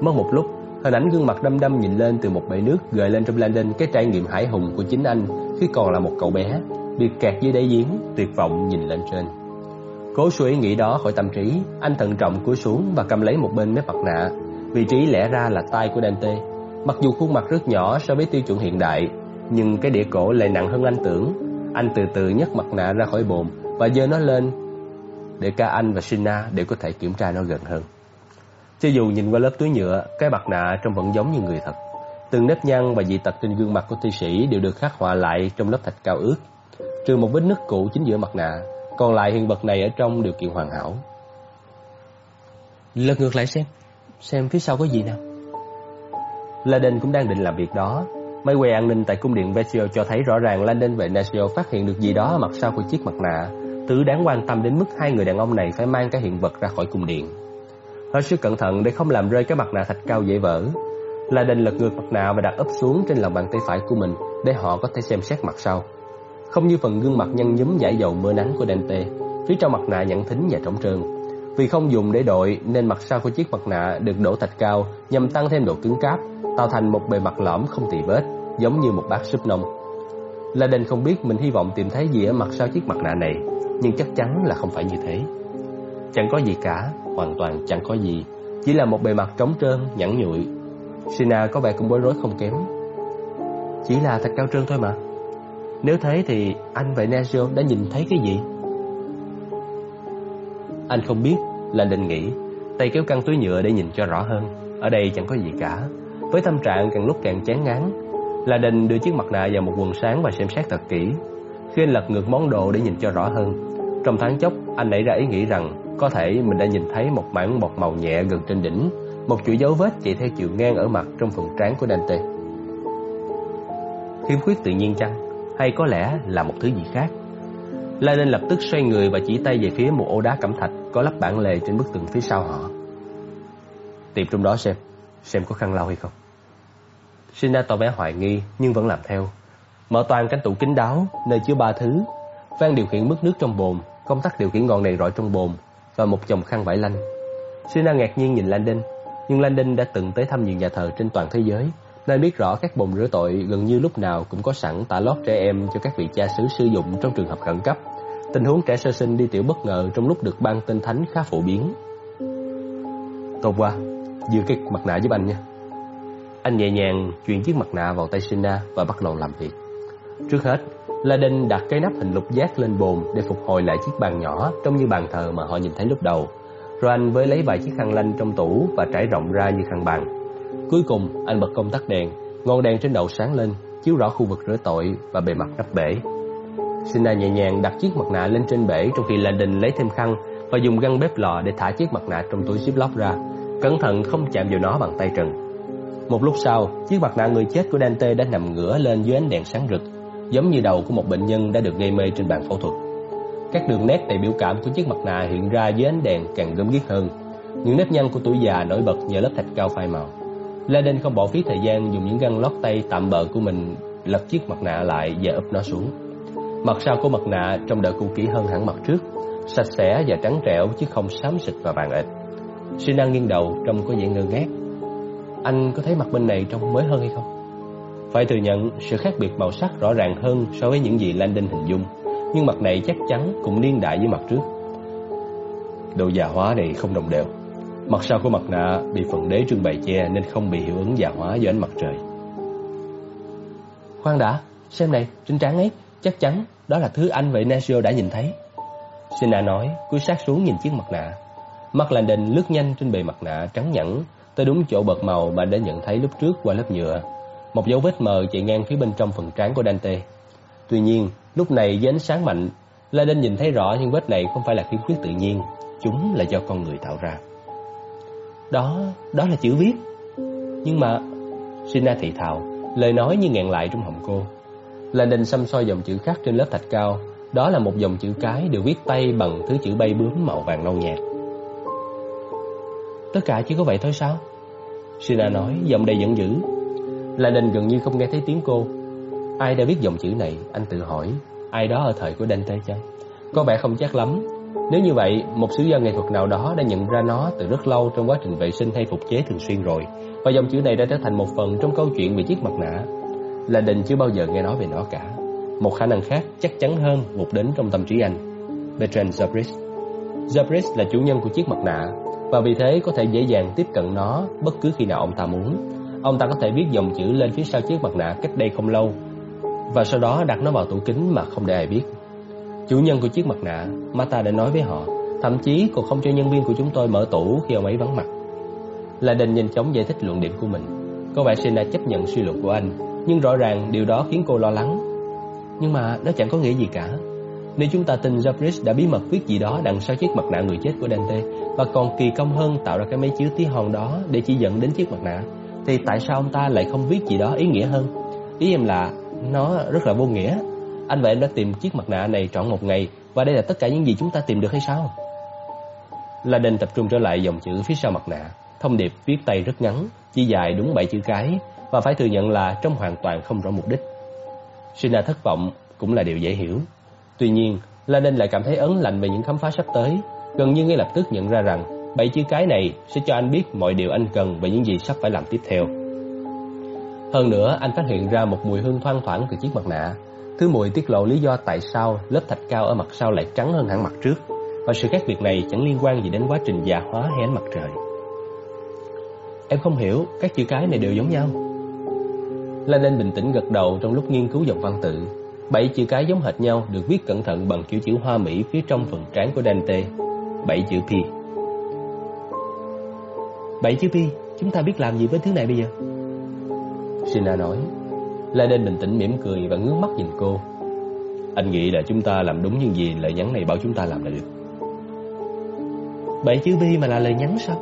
Mất một lúc, hình ảnh gương mặt đăm đăm nhìn lên từ một bể nước gợi lên trong Landon cái trải nghiệm hải hùng của chính anh khi còn là một cậu bé, bị kẹt dưới đáy giếng, tuyệt vọng nhìn lên trên. Cố xua ý nghĩ đó khỏi tâm trí, anh thận trọng cúi xuống và cầm lấy một bên mép mặt nạ. Vị trí lẽ ra là tay của Dante. Mặc dù khuôn mặt rất nhỏ so với tiêu chuẩn hiện đại, nhưng cái đĩa cổ lại nặng hơn anh tưởng. Anh từ từ nhấc mặt nạ ra khỏi bồn và giơ nó lên để cả anh và Sina đều có thể kiểm tra nó gần hơn. Cho dù nhìn qua lớp túi nhựa, cái mặt nạ trông vẫn giống như người thật. Từng nếp nhăn và dị tật trên gương mặt của thi sĩ đều được khắc họa lại trong lớp thạch cao ướt. Trừ một vết nứt cũ chính giữa mặt nạ, còn lại hiện vật này ở trong điều kiện hoàn hảo. Lật ngược lại xem, xem phía sau có gì nào. Laden cũng đang định làm việc đó Máy quay an ninh tại cung điện Vecchio cho thấy rõ ràng Landon và Ignacio phát hiện được gì đó ở mặt sau của chiếc mặt nạ, thứ đáng quan tâm đến mức hai người đàn ông này phải mang cái hiện vật ra khỏi cung điện. Hết sức cẩn thận để không làm rơi cái mặt nạ thạch cao dễ vỡ. Landon lật ngược mặt nạ và đặt ấp xuống trên lòng bàn tay phải của mình để họ có thể xem xét mặt sau. Không như phần gương mặt nhăn nhúm giải dầu mưa nắng của Dante, phía trong mặt nạ nhẵn thính và trống trơn. Vì không dùng để đội nên mặt sau của chiếc mặt nạ được đổ thạch cao nhằm tăng thêm độ cứng cáp, tạo thành một bề mặt lõm không tì vết giống như một bát súp nông. La Đình không biết mình hy vọng tìm thấy gì ở mặt sau chiếc mặt nạ này, nhưng chắc chắn là không phải như thế. Chẳng có gì cả, hoàn toàn chẳng có gì, chỉ là một bề mặt trống trơn, nhẵn nhụi. Sina có vẻ cũng bối rối không kém. Chỉ là thạch cao trơn thôi mà. Nếu thế thì anh và Nezio đã nhìn thấy cái gì? Anh không biết, Lan định nghĩ, tay kéo căng túi nhựa để nhìn cho rõ hơn. Ở đây chẳng có gì cả. Với tâm trạng càng lúc càng chán ngán, La Đình đưa chiếc mặt nạ vào một quần sáng và xem xét thật kỹ. Khi anh lật ngược món đồ để nhìn cho rõ hơn, trong thoáng chốc anh nảy ra ý nghĩ rằng có thể mình đã nhìn thấy một mảng bọt màu nhẹ gần trên đỉnh, một chuỗi dấu vết chạy theo chiều ngang ở mặt trong phần trán của Dante. Khiếm khuyết tự nhiên chăng? Hay có lẽ là một thứ gì khác? La Đinh lập tức xoay người và chỉ tay về phía một ô đá cẩm thạch có lắp bản lề trên bức tường phía sau họ. Tìm trong đó xem, xem có khăn lau hay không. Sina tỏ vẻ hoài nghi nhưng vẫn làm theo. Mở toàn cánh tủ kín đáo nơi chứa ba thứ, van điều khiển mức nước trong bồn, công tắc điều khiển ngọn đèn rọi trong bồn và một chồng khăn vải lanh. Sina ngạc nhiên nhìn Landon, nhưng Landon đã từng tới thăm nhiều nhà thờ trên toàn thế giới nên biết rõ các bồn rửa tội gần như lúc nào cũng có sẵn tả lót trẻ em cho các vị cha xứ sử dụng trong trường hợp khẩn cấp. Tình huống trẻ sơ sinh đi tiểu bất ngờ trong lúc được ban tên thánh khá phổ biến. Tốt quá, giữ cái mặt nạ giúp anh nha. Anh nhẹ nhàng chuyển chiếc mặt nạ vào tay Sina và bắt đầu làm việc. Trước hết, la đinh đặt cái nắp hình lục giác lên bồn để phục hồi lại chiếc bàn nhỏ trông như bàn thờ mà họ nhìn thấy lúc đầu. Rồi anh với lấy vài chiếc khăn lanh trong tủ và trải rộng ra như khăn bàn. Cuối cùng, anh bật công tắc đèn, ngọn đèn trên đầu sáng lên, chiếu rõ khu vực rửa tội và bề mặt nắp bể. Sina nhẹ nhàng đặt chiếc mặt nạ lên trên bể trong khi la đinh lấy thêm khăn và dùng găng bếp lò để thả chiếc mặt nạ trong túi ziplock ra, cẩn thận không chạm vào nó bằng tay trần. Một lúc sau, chiếc mặt nạ người chết của Dante đã nằm ngửa lên dưới ánh đèn sáng rực, giống như đầu của một bệnh nhân đã được gây mê trên bàn phẫu thuật. Các đường nét đầy biểu cảm của chiếc mặt nạ hiện ra dưới ánh đèn càng gớm ghiếc hơn. Những nếp nhăn của tuổi già nổi bật nhờ lớp thạch cao phai màu. Laden không bỏ phí thời gian dùng những găng lót tay tạm bợ của mình lật chiếc mặt nạ lại và úp nó xuống. Mặt sau của mặt nạ trông đỡ cũ kỹ hơn hẳn mặt trước, sạch sẽ và trắng trẻo chứ không xám xịt và vàng ệt. Sina nghiêng đầu trông có vẻ ngơ ngác. Anh có thấy mặt bên này trông mới hơn hay không? Phải thừa nhận sự khác biệt màu sắc rõ ràng hơn so với những gì Landon hình dung, nhưng mặt này chắc chắn cũng niên đại với mặt trước. Độ già hóa này không đồng đều. Mặt sau của mặt nạ bị phần đế trưng bày che nên không bị hiệu ứng già hóa do ánh mặt trời. Khoan đã, xem này, trên trán ấy, chắc chắn đó là thứ anh và Ignacio đã nhìn thấy. Sina nói, cúi sát xuống nhìn chiếc mặt nạ. Mắt Landon lướt nhanh trên bề mặt nạ trắng nhẵn tới đúng chỗ bật màu mà đã nhận thấy lúc trước qua lớp nhựa. Một dấu vết mờ chạy ngang phía bên trong phần trán của Dante. Tuy nhiên, lúc này với ánh sáng mạnh, La Đinh nhìn thấy rõ những vết này không phải là khiếm khuyết tự nhiên, chúng là do con người tạo ra. Đó, đó là chữ viết. Nhưng mà, Sina thị thào, lời nói như ngẹn lại trong họng cô. La Đinh xăm soi dòng chữ khác trên lớp thạch cao, đó là một dòng chữ cái được viết tay bằng thứ chữ bay bướm màu vàng nâu nhạt. Tất cả chỉ có vậy thôi sao? Sina nói, giọng đầy giận dữ. Landon gần như không nghe thấy tiếng cô. Ai đã viết dòng chữ này, anh tự hỏi. Ai đó ở thời của Dante chăng? Có vẻ không chắc lắm, nếu như vậy, một sứ gia nghệ thuật nào đó đã nhận ra nó từ rất lâu trong quá trình vệ sinh hay phục chế thường xuyên rồi, và dòng chữ này đã trở thành một phần trong câu chuyện về chiếc mặt nạ. Là đình chưa bao giờ nghe nói về nó cả. Một khả năng khác chắc chắn hơn một đến trong tâm trí anh. Bertrand Zabris Zabris là chủ nhân của chiếc mặt nạ, và vì thế có thể dễ dàng tiếp cận nó bất cứ khi nào ông ta muốn. Ông ta có thể viết dòng chữ lên phía sau chiếc mặt nạ cách đây không lâu, và sau đó đặt nó vào tủ kính mà không để ai biết. Chủ nhân của chiếc mặt nạ, Mata đã nói với họ, thậm chí còn không cho nhân viên của chúng tôi mở tủ khi ông ấy vắng mặt. là Đình nhanh chóng giải thích luận điểm của mình. Có vẻ Sina chấp nhận suy luận của anh, nhưng rõ ràng điều đó khiến cô lo lắng. Nhưng mà nó chẳng có nghĩa gì cả. Nếu chúng ta tin Jabris đã bí mật viết gì đó đằng sau chiếc mặt nạ người chết của Dante và còn kỳ công hơn tạo ra cái máy chiếu tí hon đó để chỉ dẫn đến chiếc mặt nạ, thì tại sao ông ta lại không viết gì đó ý nghĩa hơn? Ý em là, nó rất là vô nghĩa. Anh và em đã tìm chiếc mặt nạ này trọn một ngày, Và đây là tất cả những gì chúng ta tìm được hay sao La Đinh tập trung trở lại dòng chữ phía sau mặt nạ Thông điệp viết tay rất ngắn, Chỉ dài đúng bảy chữ cái, Và phải thừa nhận là trông hoàn toàn không rõ mục đích Sina thất vọng cũng là điều dễ hiểu Tuy nhiên, La Đinh lại cảm thấy ấn lạnh về những khám phá sắp tới, Gần như ngay lập tức nhận ra rằng Bảy chữ cái này sẽ cho anh biết mọi điều anh cần Và những gì sắp phải làm tiếp theo. Hơn nữa anh phát hiện ra một mùi hương thoang thoảng từ chiếc mặt nạ. Thứ mùi tiết lộ lý do tại sao lớp thạch cao ở mặt sau lại trắng hơn hẳn mặt trước. Và sự khác biệt này chẳng liên quan gì đến quá trình già hóa hay ánh mặt trời. Em không hiểu, các chữ cái này đều giống nhau. Lan Lên bình tĩnh gật đầu trong lúc nghiên cứu dòng văn tự. Bảy chữ cái giống hệt nhau được viết cẩn thận bằng kiểu chữ hoa mỹ phía trong phần trán của Dante. Bảy chữ P. Bảy chữ P, chúng ta biết làm gì với thứ này bây giờ? Sina nói La Đen bình tĩnh mỉm cười và ngước mắt nhìn cô. Anh nghĩ là chúng ta làm đúng những gì lời nhắn này bảo chúng ta làm là được. Bảy chữ bi mà là lời nhắn sao?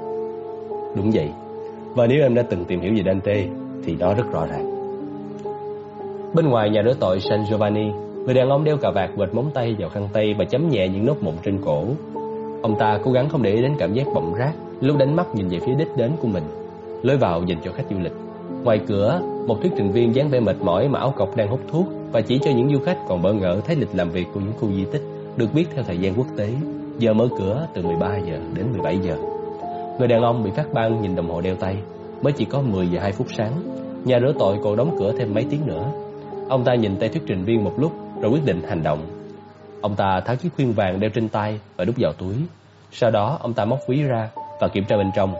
Đúng vậy. Và nếu em đã từng tìm hiểu về Dante thì nó rất rõ ràng. Bên ngoài nhà rửa tội San Giovanni, người đàn ông đeo cà vạt quệt móng tay vào khăn tay và chấm nhẹ những nốt mụn trên cổ. Ông ta cố gắng không để ý đến cảm giác bỏng rát lúc đánh mắt nhìn về phía đích đến của mình, lối vào dành cho khách du lịch. Ngoài cửa, một thuyết trình viên dáng vẻ mệt mỏi mà áo cộc đang hút thuốc và chỉ cho những du khách còn bỡ ngỡ thấy lịch làm việc của những khu di tích được biết theo thời gian quốc tế. Giờ mở cửa từ 13 giờ đến 17 giờ. Người đàn ông bị phát ban nhìn đồng hồ đeo tay, mới chỉ có 10 giờ 2 phút sáng. Nhà rửa tội còn đóng cửa thêm mấy tiếng nữa. Ông ta nhìn tay thuyết trình viên một lúc rồi quyết định hành động. Ông ta tháo chiếc khuyên vàng đeo trên tay và đút vào túi. Sau đó ông ta móc ví ra và kiểm tra bên trong.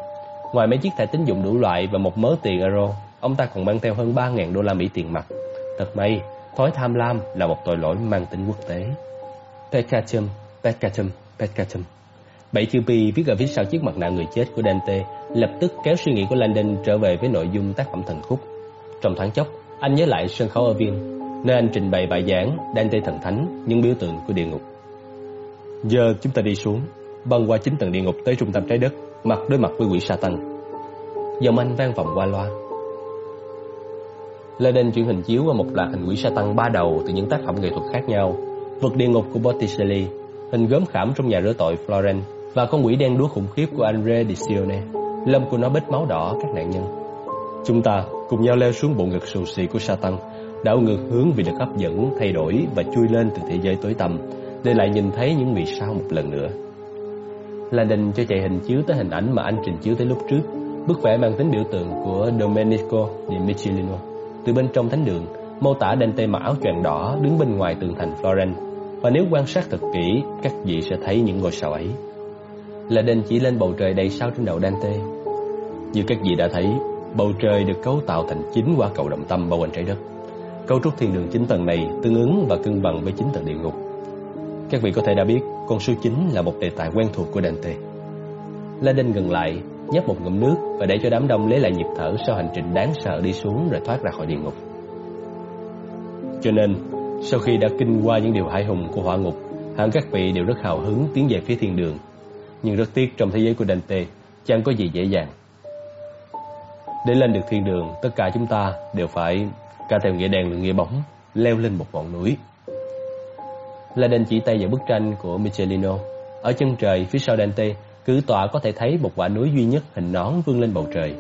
Ngoài mấy chiếc thẻ tín dụng đủ loại và một mớ tiền euro, ông ta còn mang theo hơn 3.000 đô la Mỹ tiền mặt. Thật may, thói tham lam là một tội lỗi mang tính quốc tế. Peccatum, peccatum, peccatum. Bảy chữ P viết ở phía sau chiếc mặt nạ người chết của Dante lập tức kéo suy nghĩ của Landon trở về với nội dung tác phẩm thần khúc. Trong thoáng chốc, anh nhớ lại sân khấu ở Viên, nơi anh trình bày bài giảng Dante thần thánh, những biểu tượng của địa ngục. Giờ chúng ta đi xuống, băng qua chính tầng địa ngục tới trung tâm trái đất, mặt đối mặt với quỷ sa. Giọng anh vang vọng qua loa. Landon chuyển hình chiếu qua một loạt hình quỷ sa ba đầu từ những tác phẩm nghệ thuật khác nhau, vực địa ngục của Botticelli, hình gớm khảm trong nhà rửa tội Florence và con quỷ đen đuối khủng khiếp của Andre di Sione. lâm của nó bết máu đỏ các nạn nhân. Chúng ta cùng nhau leo xuống bộ ngực sù xì của Satan, đảo ngược hướng vì được hấp dẫn, thay đổi và chui lên từ thế giới tối tăm, để lại nhìn thấy những vì sao một lần nữa. Landon cho chạy hình chiếu tới hình ảnh mà anh trình chiếu tới lúc trước, bức vẽ mang tính biểu tượng của Domenico di Michelino. Từ bên trong thánh đường, mô tả Dante mặc áo choàng đỏ đứng bên ngoài tường thành Florence, và nếu quan sát thật kỹ, các vị sẽ thấy những ngôi sao ấy. Landon chỉ lên bầu trời đầy sao trên đầu Dante. Như các vị đã thấy, bầu trời được cấu tạo thành chín quả cầu động tâm bao quanh trái đất. Cấu trúc thiên đường chín tầng này tương ứng và cân bằng với chín tầng địa ngục. Các vị có thể đã biết, con số 9 là một đề tài quen thuộc của Dante. Landon gần lại, nhấp một ngụm nước và để cho đám đông lấy lại nhịp thở sau hành trình đáng sợ đi xuống rồi thoát ra khỏi địa ngục. Cho nên, sau khi đã kinh qua những điều hãi hùng của hỏa ngục, hẳn các vị đều rất hào hứng tiến về phía thiên đường. Nhưng rất tiếc trong thế giới của Dante, chẳng có gì dễ dàng. Để lên được thiên đường, tất cả chúng ta đều phải cả theo nghĩa đèn lẫn nghĩa bóng, leo lên một ngọn núi. Laden chỉ tay vào bức tranh của Michelino. Ở chân trời phía sau Dante, cứ tọa có thể thấy một quả núi duy nhất hình nón vươn lên bầu trời.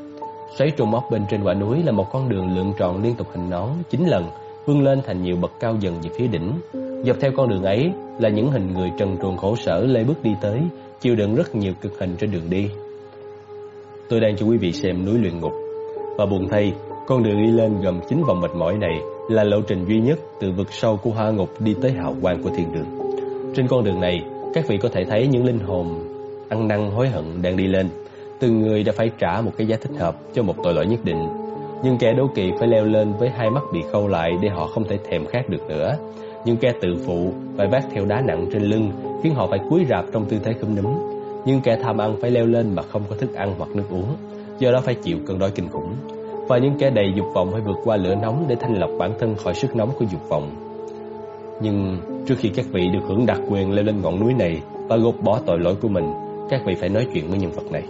Xoáy trùng móc bên trên quả núi là một con đường lượn tròn liên tục hình nón 9 lần, vươn lên thành nhiều bậc cao dần về phía đỉnh. Dọc theo con đường ấy là những hình người trần truồng khổ sở lê bước đi tới, chịu đựng rất nhiều cực hình trên đường đi. Tôi đang cho quý vị xem núi luyện ngục. Và buồn thay, con đường đi lên gồm chín vòng mệt mỏi này là lộ trình duy nhất từ vực sâu của hoa ngục đi tới hào quang của thiên đường. Trên con đường này, các vị có thể thấy những linh hồn ăn năn hối hận đang đi lên. Từng người đã phải trả một cái giá thích hợp cho một tội lỗi nhất định. Nhưng kẻ đố kỵ phải leo lên với hai mắt bị khâu lại để họ không thể thèm khát được nữa. Nhưng kẻ tự phụ phải vác theo đá nặng trên lưng khiến họ phải cúi rạp trong tư thế khum núm. Nhưng kẻ tham ăn phải leo lên mà không có thức ăn hoặc nước uống, do đó phải chịu cơn đói kinh khủng. Và những kẻ đầy dục vọng phải vượt qua lửa nóng để thanh lọc bản thân khỏi sức nóng của dục vọng. Nhưng trước khi các vị được hưởng đặc quyền leo lên ngọn núi này và gột bỏ tội lỗi của mình, các vị phải nói chuyện với nhân vật này.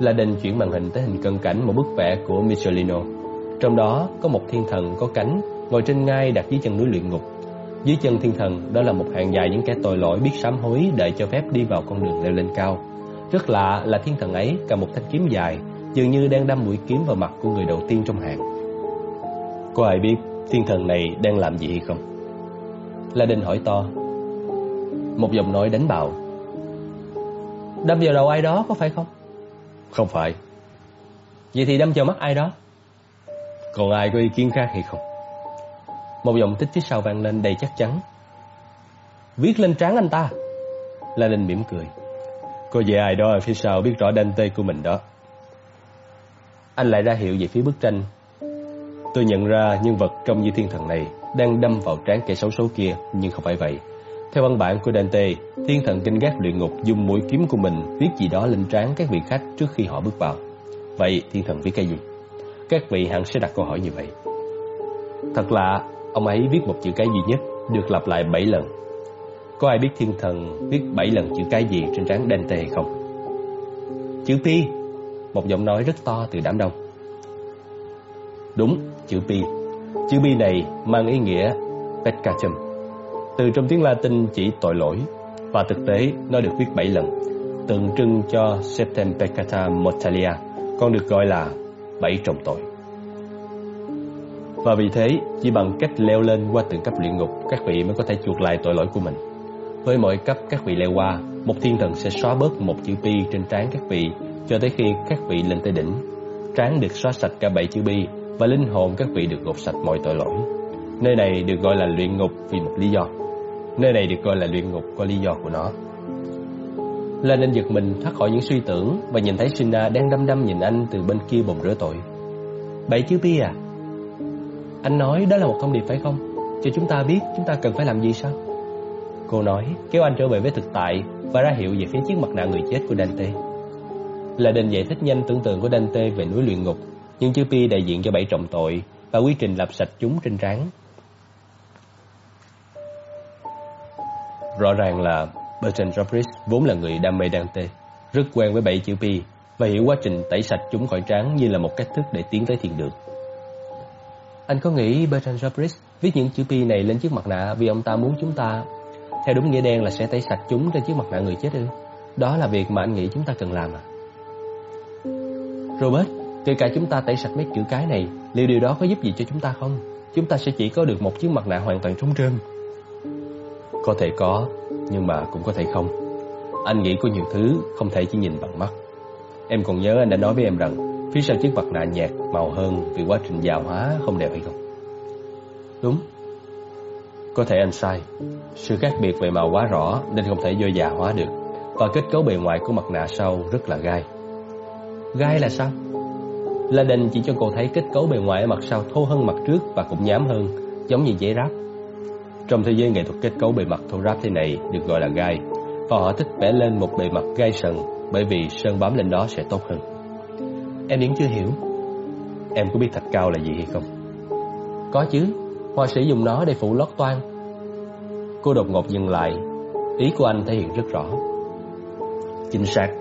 La Đình chuyển màn hình tới hình cận cảnh một bức vẽ của Michelino. Trong đó có một thiên thần có cánh ngồi trên ngai đặt dưới chân núi luyện ngục. Dưới chân thiên thần đó là một hàng dài những kẻ tội lỗi biết sám hối đợi cho phép đi vào con đường leo lên cao. Rất lạ là thiên thần ấy cầm một thanh kiếm dài, dường như đang đâm mũi kiếm vào mặt của người đầu tiên trong hàng. Có ai biết thiên thần này đang làm gì hay không? La Đình hỏi to. Một giọng nói đánh bạo. Đâm vào đầu ai đó có phải không? Không phải. Vậy thì đâm vào mắt ai đó? Còn ai có ý kiến khác hay không? Một giọng tích phía sau vang lên đầy chắc chắn. Viết lên trán anh ta. La Linh mỉm cười. Có vẻ ai đó ở phía sau biết rõ đanh tê của mình đó. Anh lại ra hiệu về phía bức tranh. Tôi nhận ra nhân vật trong di thiên thần này đang đâm vào trán kẻ xấu số kia, nhưng không phải vậy. Theo văn bản của Dante, thiên thần kinh gác luyện ngục dùng mũi kiếm của mình viết gì đó lên trán các vị khách trước khi họ bước vào. Vậy thiên thần viết cái gì? Các vị hẳn sẽ đặt câu hỏi như vậy. Thật lạ, ông ấy viết một chữ cái duy nhất, được lặp lại 7 lần. Có ai biết thiên thần viết 7 lần chữ cái gì trên trán Dante hay không? Chữ Pi, một giọng nói rất to từ đám đông. Đúng, chữ Pi. Chữ Pi này mang ý nghĩa peccatum, từ trong tiếng Latin chỉ tội lỗi, và thực tế nó được viết 7 lần, tượng trưng cho septem peccata mortalia, còn được gọi là bảy trọng tội. Và vì thế, chỉ bằng cách leo lên qua từng cấp luyện ngục, các vị mới có thể chuộc lại tội lỗi của mình. Với mỗi cấp các vị leo qua, một thiên thần sẽ xóa bớt một chữ pi trên trán các vị cho tới khi các vị lên tới đỉnh. Trán được xóa sạch cả bảy chữ bi và linh hồn các vị được gột sạch mọi tội lỗi. Nơi này được gọi là luyện ngục vì một lý do. Nơi này được gọi là luyện ngục có lý do của nó. Là nên giật mình thoát khỏi những suy tưởng và nhìn thấy Sina đang đăm đăm nhìn anh từ bên kia bồn rửa tội. Bảy chữ bi à? Anh nói đó là một thông điệp phải không? Cho chúng ta biết chúng ta cần phải làm gì sao? Cô nói, kéo anh trở về với thực tại và ra hiệu về phía chiếc mặt nạ người chết của Dante. Là định giải thích nhanh tưởng tượng của Dante về núi luyện ngục, nhưng chữ Pi đại diện cho bảy trọng tội và quy trình lập sạch chúng trên trán. Rõ ràng là Bertrand Robris vốn là người đam mê Dante, rất quen với bảy chữ Pi và hiểu quá trình tẩy sạch chúng khỏi trán như là một cách thức để tiến tới thiên đường. Anh có nghĩ Bertrand Robris viết những chữ Pi này lên chiếc mặt nạ vì ông ta muốn chúng ta theo đúng nghĩa đen là sẽ tẩy sạch chúng trên chiếc mặt nạ người chết ư? Đó là việc mà anh nghĩ chúng ta cần làm à? Robert, kể cả chúng ta tẩy sạch mấy chữ cái này, liệu điều đó có giúp gì cho chúng ta không? Chúng ta sẽ chỉ có được một chiếc mặt nạ hoàn toàn trống trơn. Có thể có, nhưng mà cũng có thể không. Anh nghĩ có nhiều thứ không thể chỉ nhìn bằng mắt. Em còn nhớ anh đã nói với em rằng phía sau chiếc mặt nạ nhạt màu hơn vì quá trình già hóa không đẹp hay không? Đúng, có thể anh sai Sự khác biệt về màu quá rõ Nên không thể do già hóa được Và kết cấu bề ngoài của mặt nạ sau rất là gai Gai là sao? La Đình chỉ cho cô thấy kết cấu bề ngoài ở mặt sau thô hơn mặt trước Và cũng nhám hơn, Giống như giấy ráp. Trong thế giới nghệ thuật kết cấu bề mặt thô ráp thế này Được gọi là gai, Và họ thích vẽ lên một bề mặt gai sần Bởi vì sơn bám lên đó sẽ tốt hơn. Em vẫn chưa hiểu. Em có biết thạch cao là gì hay không? Có chứ. Họa sĩ dùng nó để phủ lót toan. Cô đột ngột dừng lại. Ý của anh thể hiện rất rõ. Chính xác.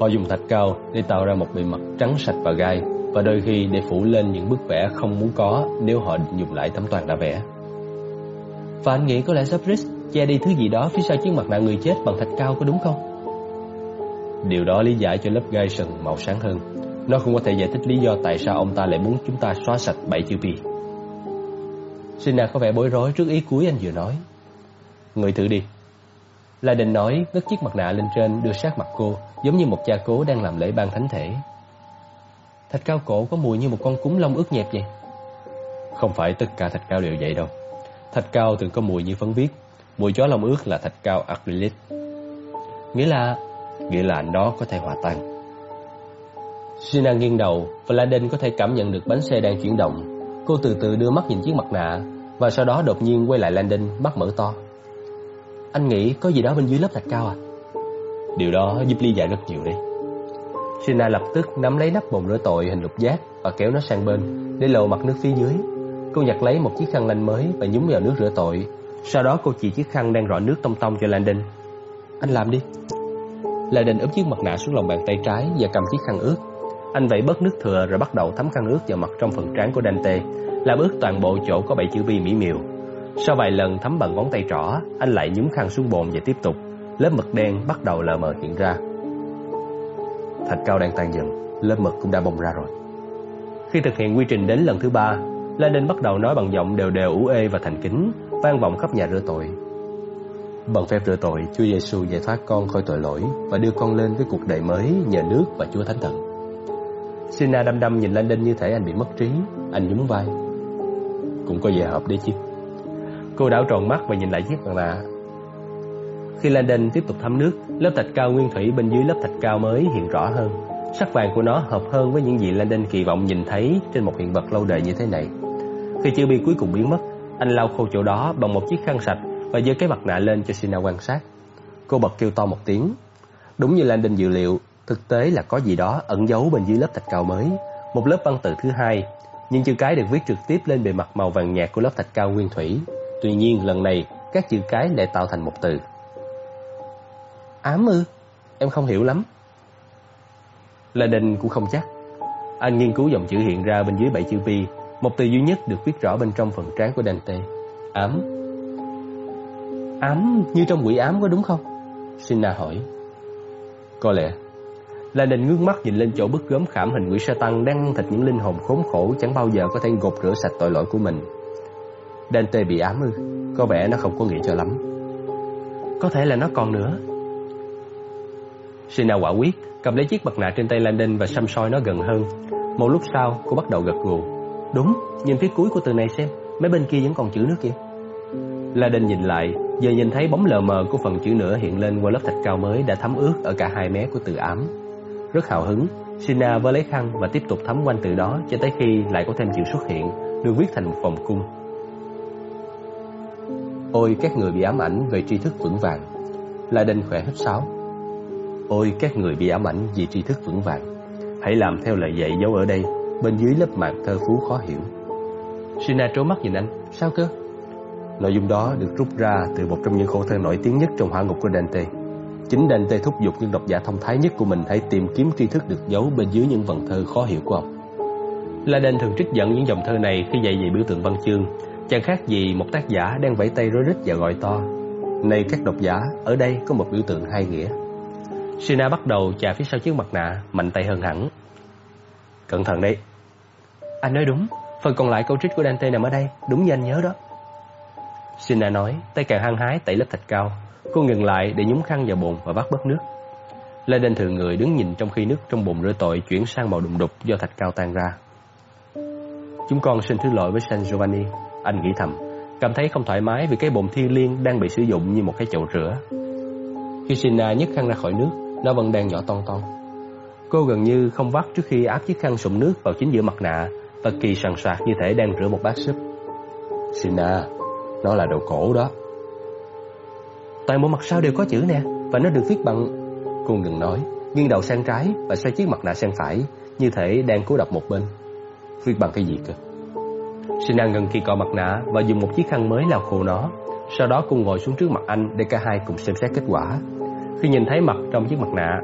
Họ dùng thạch cao để tạo ra một bề mặt trắng sạch và gai, Và đôi khi để phủ lên những bức vẽ không muốn có Nếu họ dùng lại tấm toàn đã vẽ. Và anh nghĩ có lẽ Sabris che đi thứ gì đó phía sau chiếc mặt nạ người chết bằng thạch cao có đúng không? Điều đó lý giải cho lớp gai sần màu sáng hơn. Nó không có thể giải thích lý do tại sao ông ta lại muốn chúng ta xóa sạch bảy chữ P. Sina có vẻ bối rối trước ý cuối anh vừa nói. Người thử đi. La Đình nói ngất chiếc mặt nạ lên trên, đưa sát mặt cô. Giống như một cha cố đang làm lễ ban thánh thể. Thạch cao cổ có mùi như một con cúng lông ướt nhẹp vậy. Không phải tất cả thạch cao đều vậy đâu. Thạch cao thường có mùi như phấn viết Mùi chó lông ướt là thạch cao acrylic. Nghĩa là Nghĩa là nó có thể hòa tan. Sina nghiêng đầu Và có thể cảm nhận được bánh xe đang chuyển động. Cô từ từ đưa mắt nhìn chiếc mặt nạ, Và sau đó đột nhiên quay lại Landon, mắt mở to. Anh nghĩ có gì đó bên dưới lớp thạch cao à? Điều đó giúp lý giải rất nhiều đấy Sina lập tức nắm lấy nắp bồn rửa tội hình lục giác Và kéo nó sang bên Để lộ mặt nước phía dưới. Cô nhặt lấy một chiếc khăn lanh mới Và nhúng vào nước rửa tội. Sau đó cô chỉ chiếc khăn đang rọi nước tông tông cho Landon. Anh làm đi. Landon ướp chiếc mặt nạ xuống lòng bàn tay trái Và cầm chiếc khăn ướt. Anh vẩy bớt nước thừa rồi bắt đầu thấm khăn ướt vào mặt trong phần trán của Dante, làm ướt toàn bộ chỗ có bảy chữ V mỹ miều. Sau vài lần thấm bằng ngón tay trỏ, anh lại nhúng khăn xuống bồn và tiếp tục. Lớp mực đen bắt đầu lờ mờ hiện ra. Thạch cao đang tan dần, lớp mực cũng đã bong ra rồi. Khi thực hiện quy trình đến lần thứ ba, Lenin bắt đầu nói bằng giọng đều đều ủ ê và thành kính, vang vọng khắp nhà rửa tội. Bằng phép rửa tội, Chúa Giêsu giải thoát con khỏi tội lỗi và đưa con lên với cuộc đời mới nhờ nước và Chúa Thánh Thần. Sina đăm đăm nhìn Landon như thể anh bị mất trí Anh nhún vai Cũng có vẻ hợp đấy chứ Cô đảo tròn mắt và nhìn lại chiếc mặt nạ khi Landon tiếp tục thấm nước Lớp thạch cao nguyên thủy bên dưới lớp thạch cao mới hiện rõ hơn Sắc vàng của nó hợp hơn với những gì Landon kỳ vọng nhìn thấy Trên một hiện vật lâu đời như thế này Khi chữ bi cuối cùng biến mất Anh lau khô chỗ đó bằng một chiếc khăn sạch Và giơ cái mặt nạ lên cho Sina quan sát Cô bật kêu to một tiếng Đúng như Landon dự liệu Thực tế là có gì đó ẩn giấu bên dưới lớp thạch cao mới, một lớp văn tự thứ hai, nhưng chữ cái được viết trực tiếp lên bề mặt màu vàng nhạt của lớp thạch cao nguyên thủy. Tuy nhiên lần này các chữ cái lại tạo thành một từ. Ám ư? Em không hiểu lắm. La đình cũng không chắc. Anh nghiên cứu dòng chữ hiện ra bên dưới bảy chữ Pi, một từ duy nhất được viết rõ bên trong phần trán của Dante. Ám. Ám như trong quỷ ám có đúng không? Sina hỏi. Có lẽ. La Đình ngước mắt nhìn lên chỗ bức gốm khảm hình quỷ sa tăng đang ăn thịt những linh hồn khốn khổ chẳng bao giờ có thể gột rửa sạch tội lỗi của mình. Dante bị ám ư? Có vẻ nó không có nghĩa cho lắm. Có thể là nó còn nữa. Sina quả quyết, cầm lấy chiếc mặt nạ trên tay Landon và xăm soi nó gần hơn. Một lúc sau, cô bắt đầu gật gù. Đúng, nhìn phía cuối của từ này xem, mấy bên kia vẫn còn chữ nữa kìa. Landon nhìn lại, giờ nhìn thấy bóng lờ mờ của phần chữ nữa hiện lên qua lớp thạch cao mới đã thấm ướt ở cả hai mé của từ ám. Rất hào hứng, Sina vơ lấy khăn và tiếp tục thấm quanh từ đó cho tới khi lại có thêm chữ xuất hiện, được viết thành một vòng cung. Ôi các người bị ám ảnh về tri thức vững vàng. Landon khỏe hít sáo. Ôi các người bị ám ảnh vì tri thức vững vàng. Hãy làm theo lời dạy dấu ở đây, bên dưới lớp màn thơ phú khó hiểu. Sina trố mắt nhìn anh, sao cơ? Nội dung đó được rút ra từ một trong những khổ thơ nổi tiếng nhất trong hỏa ngục của Dante. Chính Dante thúc giục những độc giả thông thái nhất của mình hãy tìm kiếm tri thức được giấu bên dưới những vần thơ khó hiểu của ông. La Đen thường trích dẫn những dòng thơ này khi dạy về biểu tượng văn chương, chẳng khác gì một tác giả đang vẫy tay rối rít và gọi to. Này các độc giả, ở đây có một biểu tượng hai nghĩa. Sina bắt đầu chà phía sau chiếc mặt nạ, mạnh tay hơn hẳn. Cẩn thận đấy. Anh nói đúng, phần còn lại câu trích của Dante nằm ở đây, đúng như anh nhớ đó. Sina nói, tay càng hăng hái tẩy lớp thạch cao. Cô ngừng lại để nhúng khăn vào bồn và bắt bớt nước. Lê Đinh thường người đứng nhìn trong khi nước trong bồn rửa tội chuyển sang màu đục đục do thạch cao tan ra. Chúng con xin thứ lỗi với San Giovanni, anh nghĩ thầm, cảm thấy không thoải mái vì cái bồn thiên liêng đang bị sử dụng như một cái chậu rửa. Khi Sina nhấc khăn ra khỏi nước, nó vẫn đang nhỏ ton ton. Cô gần như không vắt trước khi áp chiếc khăn sụm nước vào chính giữa mặt nạ và kỳ sàn soạt như thể đang rửa một bát súp. Sina, nó là đồ cổ đó. Toàn bộ mặt sau đều có chữ nè, và nó được viết bằng... Cô ngừng nói, nghiêng đầu sang trái và xoay chiếc mặt nạ sang phải, như thể đang cố đọc một bên. Viết bằng cái gì cơ? Sina ngừng kỳ cọ mặt nạ và dùng một chiếc khăn mới lau khô nó. Sau đó cô ngồi xuống trước mặt anh để cả hai cùng xem xét kết quả. Khi nhìn thấy mặt trong chiếc mặt nạ,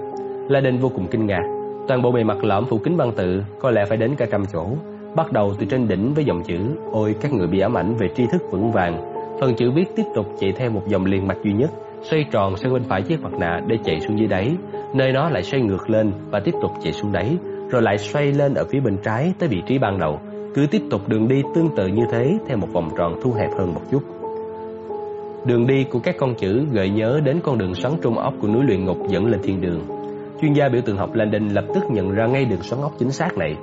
La Đinh vô cùng kinh ngạc. Toàn bộ bề mặt lõm phủ kính văn tự có lẽ phải đến cả trăm chỗ. Bắt đầu từ trên đỉnh với dòng chữ Ôi các người bị ám ảnh về tri thức vững vàng. Phần chữ viết tiếp tục chạy theo một dòng liền mạch duy nhất, xoay tròn sang bên phải chiếc mặt nạ để chạy xuống dưới đáy, nơi nó lại xoay ngược lên và tiếp tục chạy xuống đáy, rồi lại xoay lên ở phía bên trái tới vị trí ban đầu, cứ tiếp tục đường đi tương tự như thế theo một vòng tròn thu hẹp hơn một chút. Đường đi của các con chữ gợi nhớ đến con đường xoắn trung ốc của núi luyện ngục dẫn lên thiên đường. Chuyên gia biểu tượng học Landon lập tức nhận ra ngay đường xoắn ốc chính xác này.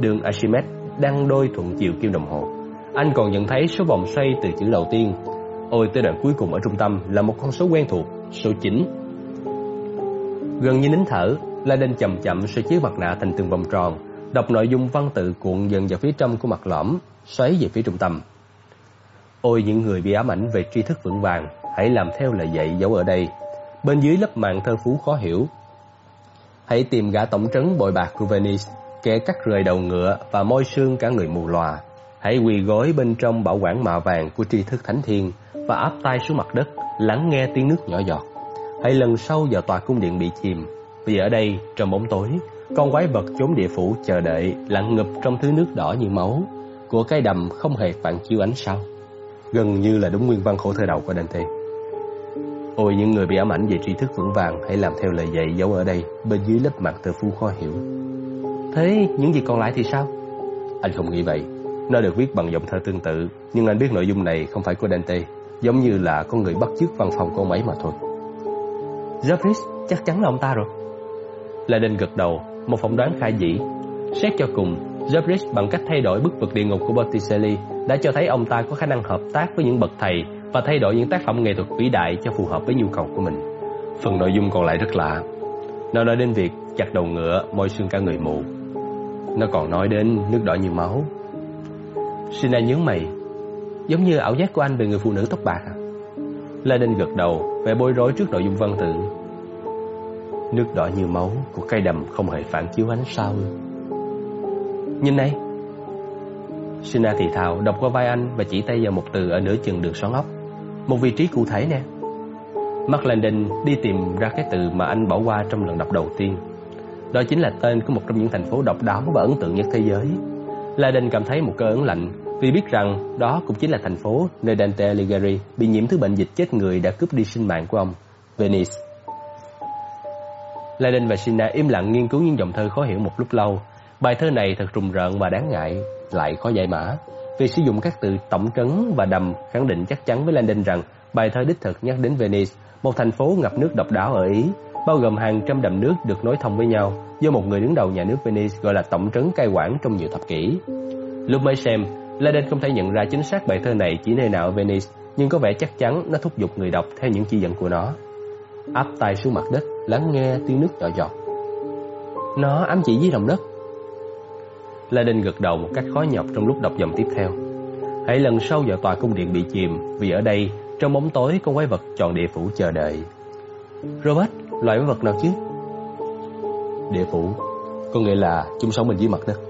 Đường Archimedes đang đôi thuận chiều kim đồng hồ. Anh còn nhận thấy số vòng xoay từ chữ đầu tiên Ôi tới đoạn cuối cùng ở trung tâm là một con số quen thuộc, số 9 Gần như nín thở, Landon chậm chậm xoay chiếc mặt nạ thành từng vòng tròn Đọc nội dung văn tự cuộn dần vào phía trong của mặt lõm Xoáy về phía trung tâm Ôi những người bị ám ảnh về tri thức vững vàng Hãy làm theo lời dạy dấu ở đây Bên dưới lớp màn thơ phú khó hiểu Hãy tìm gã tổng trấn bội bạc của Venice Kẻ cắt rời đầu ngựa và môi xương cả người mù lòa Hãy quỳ gối bên trong bảo quản mạ vàng của tri thức thánh thiên và áp tay xuống mặt đất, lắng nghe tiếng nước nhỏ giọt. Hãy lần sâu vào tòa cung điện bị chìm, vì ở đây, trong bóng tối, con quái vật chốn địa phủ chờ đợi lặng ngập trong thứ nước đỏ như máu của cái đầm không hề phản chiếu ánh sao. Gần như là đúng nguyên văn khổ thơ đầu của Dante. Ôi những người bị ám ảnh về tri thức vững vàng hãy làm theo lời dạy dấu ở đây bên dưới lớp mặt từ phu khó hiểu. Thế những gì còn lại thì sao? Anh không nghĩ vậy. Nó được viết bằng giọng thơ tương tự, nhưng anh biết nội dung này không phải của Dante, giống như là con người bắt chước văn phòng con ấy mà thôi. Jeffries chắc chắn là ông ta rồi. Laden gật đầu, một phỏng đoán khả dĩ. Xét cho cùng, Jeffries bằng cách thay đổi bức vực địa ngục của Botticelli đã cho thấy ông ta có khả năng hợp tác với những bậc thầy và thay đổi những tác phẩm nghệ thuật vĩ đại cho phù hợp với nhu cầu của mình. Phần nội dung còn lại rất lạ. Nó nói đến việc chặt đầu ngựa, môi xương cả người mù. Nó còn nói đến nước đỏ như máu, Sina nhớ mày Giống như ảo giác của anh về người phụ nữ tóc bạc à Lê Đinh gật đầu Vẻ bối rối trước nội dung văn tự Nước đỏ như máu của cây đầm Không hề phản chiếu ánh sao Nhìn này Sina thì thào đọc qua vai anh và chỉ tay vào một từ ở nửa chừng đường xoắn ốc. Một vị trí cụ thể nè. Mark Landon đi tìm ra cái từ mà anh bỏ qua trong lần đọc đầu tiên. Đó chính là tên của một trong những thành phố độc đáo và ấn tượng nhất thế giới. Landon cảm thấy một cơ ấn lạnh vì biết rằng đó cũng chính là thành phố nơi Dante Alighieri bị nhiễm thứ bệnh dịch chết người đã cướp đi sinh mạng của ông, Venice. Landon và Sina im lặng nghiên cứu những dòng thơ khó hiểu một lúc lâu. Bài thơ này thật rùng rợn và đáng ngại, lại khó giải mã. Việc sử dụng các từ tổng trấn và đầm khẳng định chắc chắn với Landon rằng bài thơ đích thực nhắc đến Venice, một thành phố ngập nước độc đáo ở Ý, bao gồm hàng trăm đầm nước được nối thông với nhau do một người đứng đầu nhà nước Venice gọi là tổng trấn cai quản trong nhiều thập kỷ. Lúc mới xem, Landon không thể nhận ra chính xác bài thơ này chỉ nơi nào ở Venice, nhưng có vẻ chắc chắn nó thúc giục người đọc theo những chỉ dẫn của nó. Áp tay xuống mặt đất, lắng nghe tiếng nước nhỏ giọt. Nó ám chỉ dưới lòng đất. Laden gật đầu một cách khó nhọc trong lúc đọc dòng tiếp theo. Hãy lần sau vào tòa cung điện bị chìm, vì ở đây, trong bóng tối con quái vật chọn địa phủ chờ đợi. Robert, loại quái vật nào chứ? Địa phủ, có nghĩa là chung sống bên dưới mặt đất.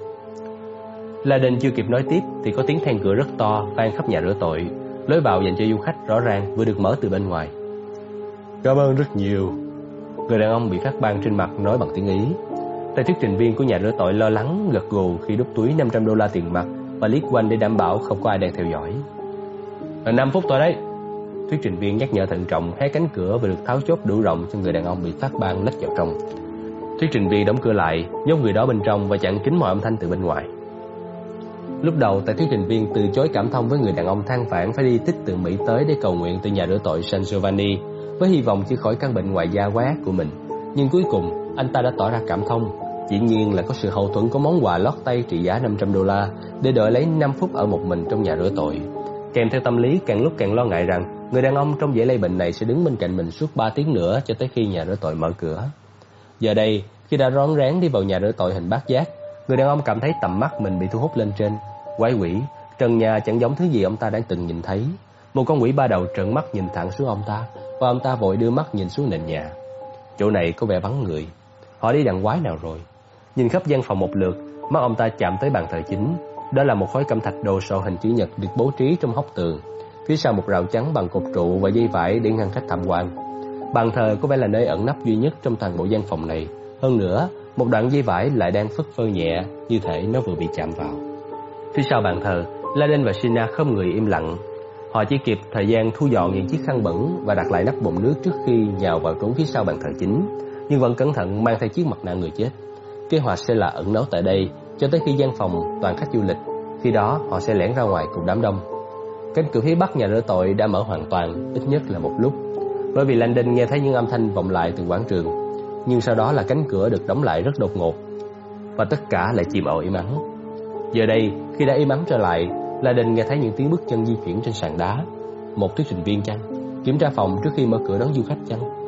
La Đinh chưa kịp nói tiếp thì có tiếng then cửa rất to vang khắp nhà rửa tội. Lối vào dành cho du khách rõ ràng vừa được mở từ bên ngoài. Cảm ơn rất nhiều. Người đàn ông bị phát ban trên mặt nói bằng tiếng Ý. Tài thuyết trình viên của nhà rửa tội lo lắng gật gù khi đút túi 500 đô la tiền mặt và liếc quanh để đảm bảo không có ai đang theo dõi. Là 5 phút thôi đấy. Thuyết trình viên nhắc nhở thận trọng hé cánh cửa và được tháo chốt đủ rộng cho người đàn ông bị phát ban lách vào trong. Thuyết trình viên đóng cửa lại, nhốt người đó bên trong và chặn kín mọi âm thanh từ bên ngoài. Lúc đầu, tài thuyết trình viên từ chối cảm thông với người đàn ông than vãn phải đi tích từ Mỹ tới để cầu nguyện từ nhà rửa tội San Giovanni với hy vọng chữa khỏi căn bệnh ngoài da quá của mình. Nhưng cuối cùng, anh ta đã tỏ ra cảm thông. Dĩ nhiên là có sự hậu thuẫn của món quà lót tay trị giá 500 đô la để đợi lấy 5 phút ở một mình trong nhà rửa tội. Kèm theo tâm lý càng lúc càng lo ngại rằng người đàn ông trong dễ lây bệnh này sẽ đứng bên cạnh mình suốt 3 tiếng nữa cho tới khi nhà rửa tội mở cửa. Giờ đây, khi đã rón rén đi vào nhà rửa tội hình bát giác, người đàn ông cảm thấy tầm mắt mình bị thu hút lên trên Quái quỷ, trần nhà chẳng giống thứ gì ông ta đã từng nhìn thấy. Một con quỷ ba đầu trợn mắt nhìn thẳng xuống ông ta, và ông ta vội đưa mắt nhìn xuống nền nhà. Chỗ này có vẻ vắng người. Họ đi đằng quái nào rồi? Nhìn khắp gian phòng một lượt, mắt ông ta chạm tới bàn thờ chính. Đó là một khối cẩm thạch đồ sộ hình chữ nhật được bố trí trong hốc tường. Phía sau một rào chắn bằng cột trụ và dây vải để ngăn khách tham quan. Bàn thờ có vẻ là nơi ẩn nấp duy nhất trong toàn bộ gian phòng này. Hơn nữa, một đoạn dây vải lại đang phất phơ nhẹ, như thể nó vừa bị chạm vào. Phía sau bàn thờ, Laden và Sina không người im lặng. Họ chỉ kịp thời gian thu dọn những chiếc khăn bẩn và đặt lại nắp bồn nước trước khi nhào vào trốn phía sau bàn thờ chính, nhưng vẫn cẩn thận mang theo chiếc mặt nạ người chết. Kế hoạch sẽ là ẩn náu tại đây cho tới khi gian phòng toàn khách du lịch, khi đó họ sẽ lẻn ra ngoài cùng đám đông. Cánh cửa phía bắc nhà rửa tội đã mở hoàn toàn, ít nhất là một lúc, bởi vì Landon nghe thấy những âm thanh vọng lại từ quảng trường, nhưng sau đó là cánh cửa được đóng lại rất đột ngột và tất cả lại chìm ở im ắng. Giờ đây, khi đã im ắng trở lại, Landon Đình nghe thấy những tiếng bước chân di chuyển trên sàn đá. Một thuyết trình viên chăng? Kiểm tra phòng trước khi mở cửa đón du khách chăng?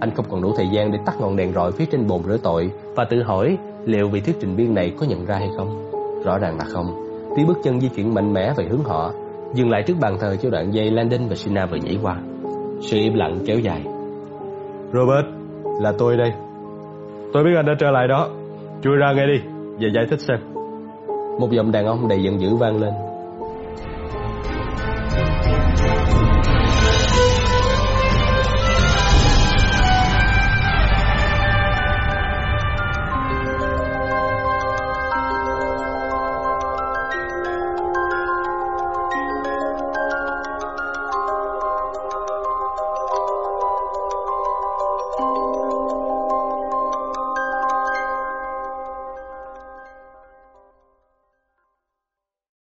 Anh không còn đủ thời gian để tắt ngọn đèn rọi phía trên bồn rửa tội và tự hỏi liệu vị thuyết trình viên này có nhận ra hay không. Rõ ràng là không. Tiếng bước chân di chuyển mạnh mẽ về hướng họ, dừng lại trước bàn thờ cho đoạn dây Landon và Sina vừa nhảy qua. Sự im lặng kéo dài. Robert, là tôi đây. Tôi biết anh đã trở lại đó. Chui ra nghe đi, và giải thích xem. Một giọng đàn ông đầy giận dữ vang lên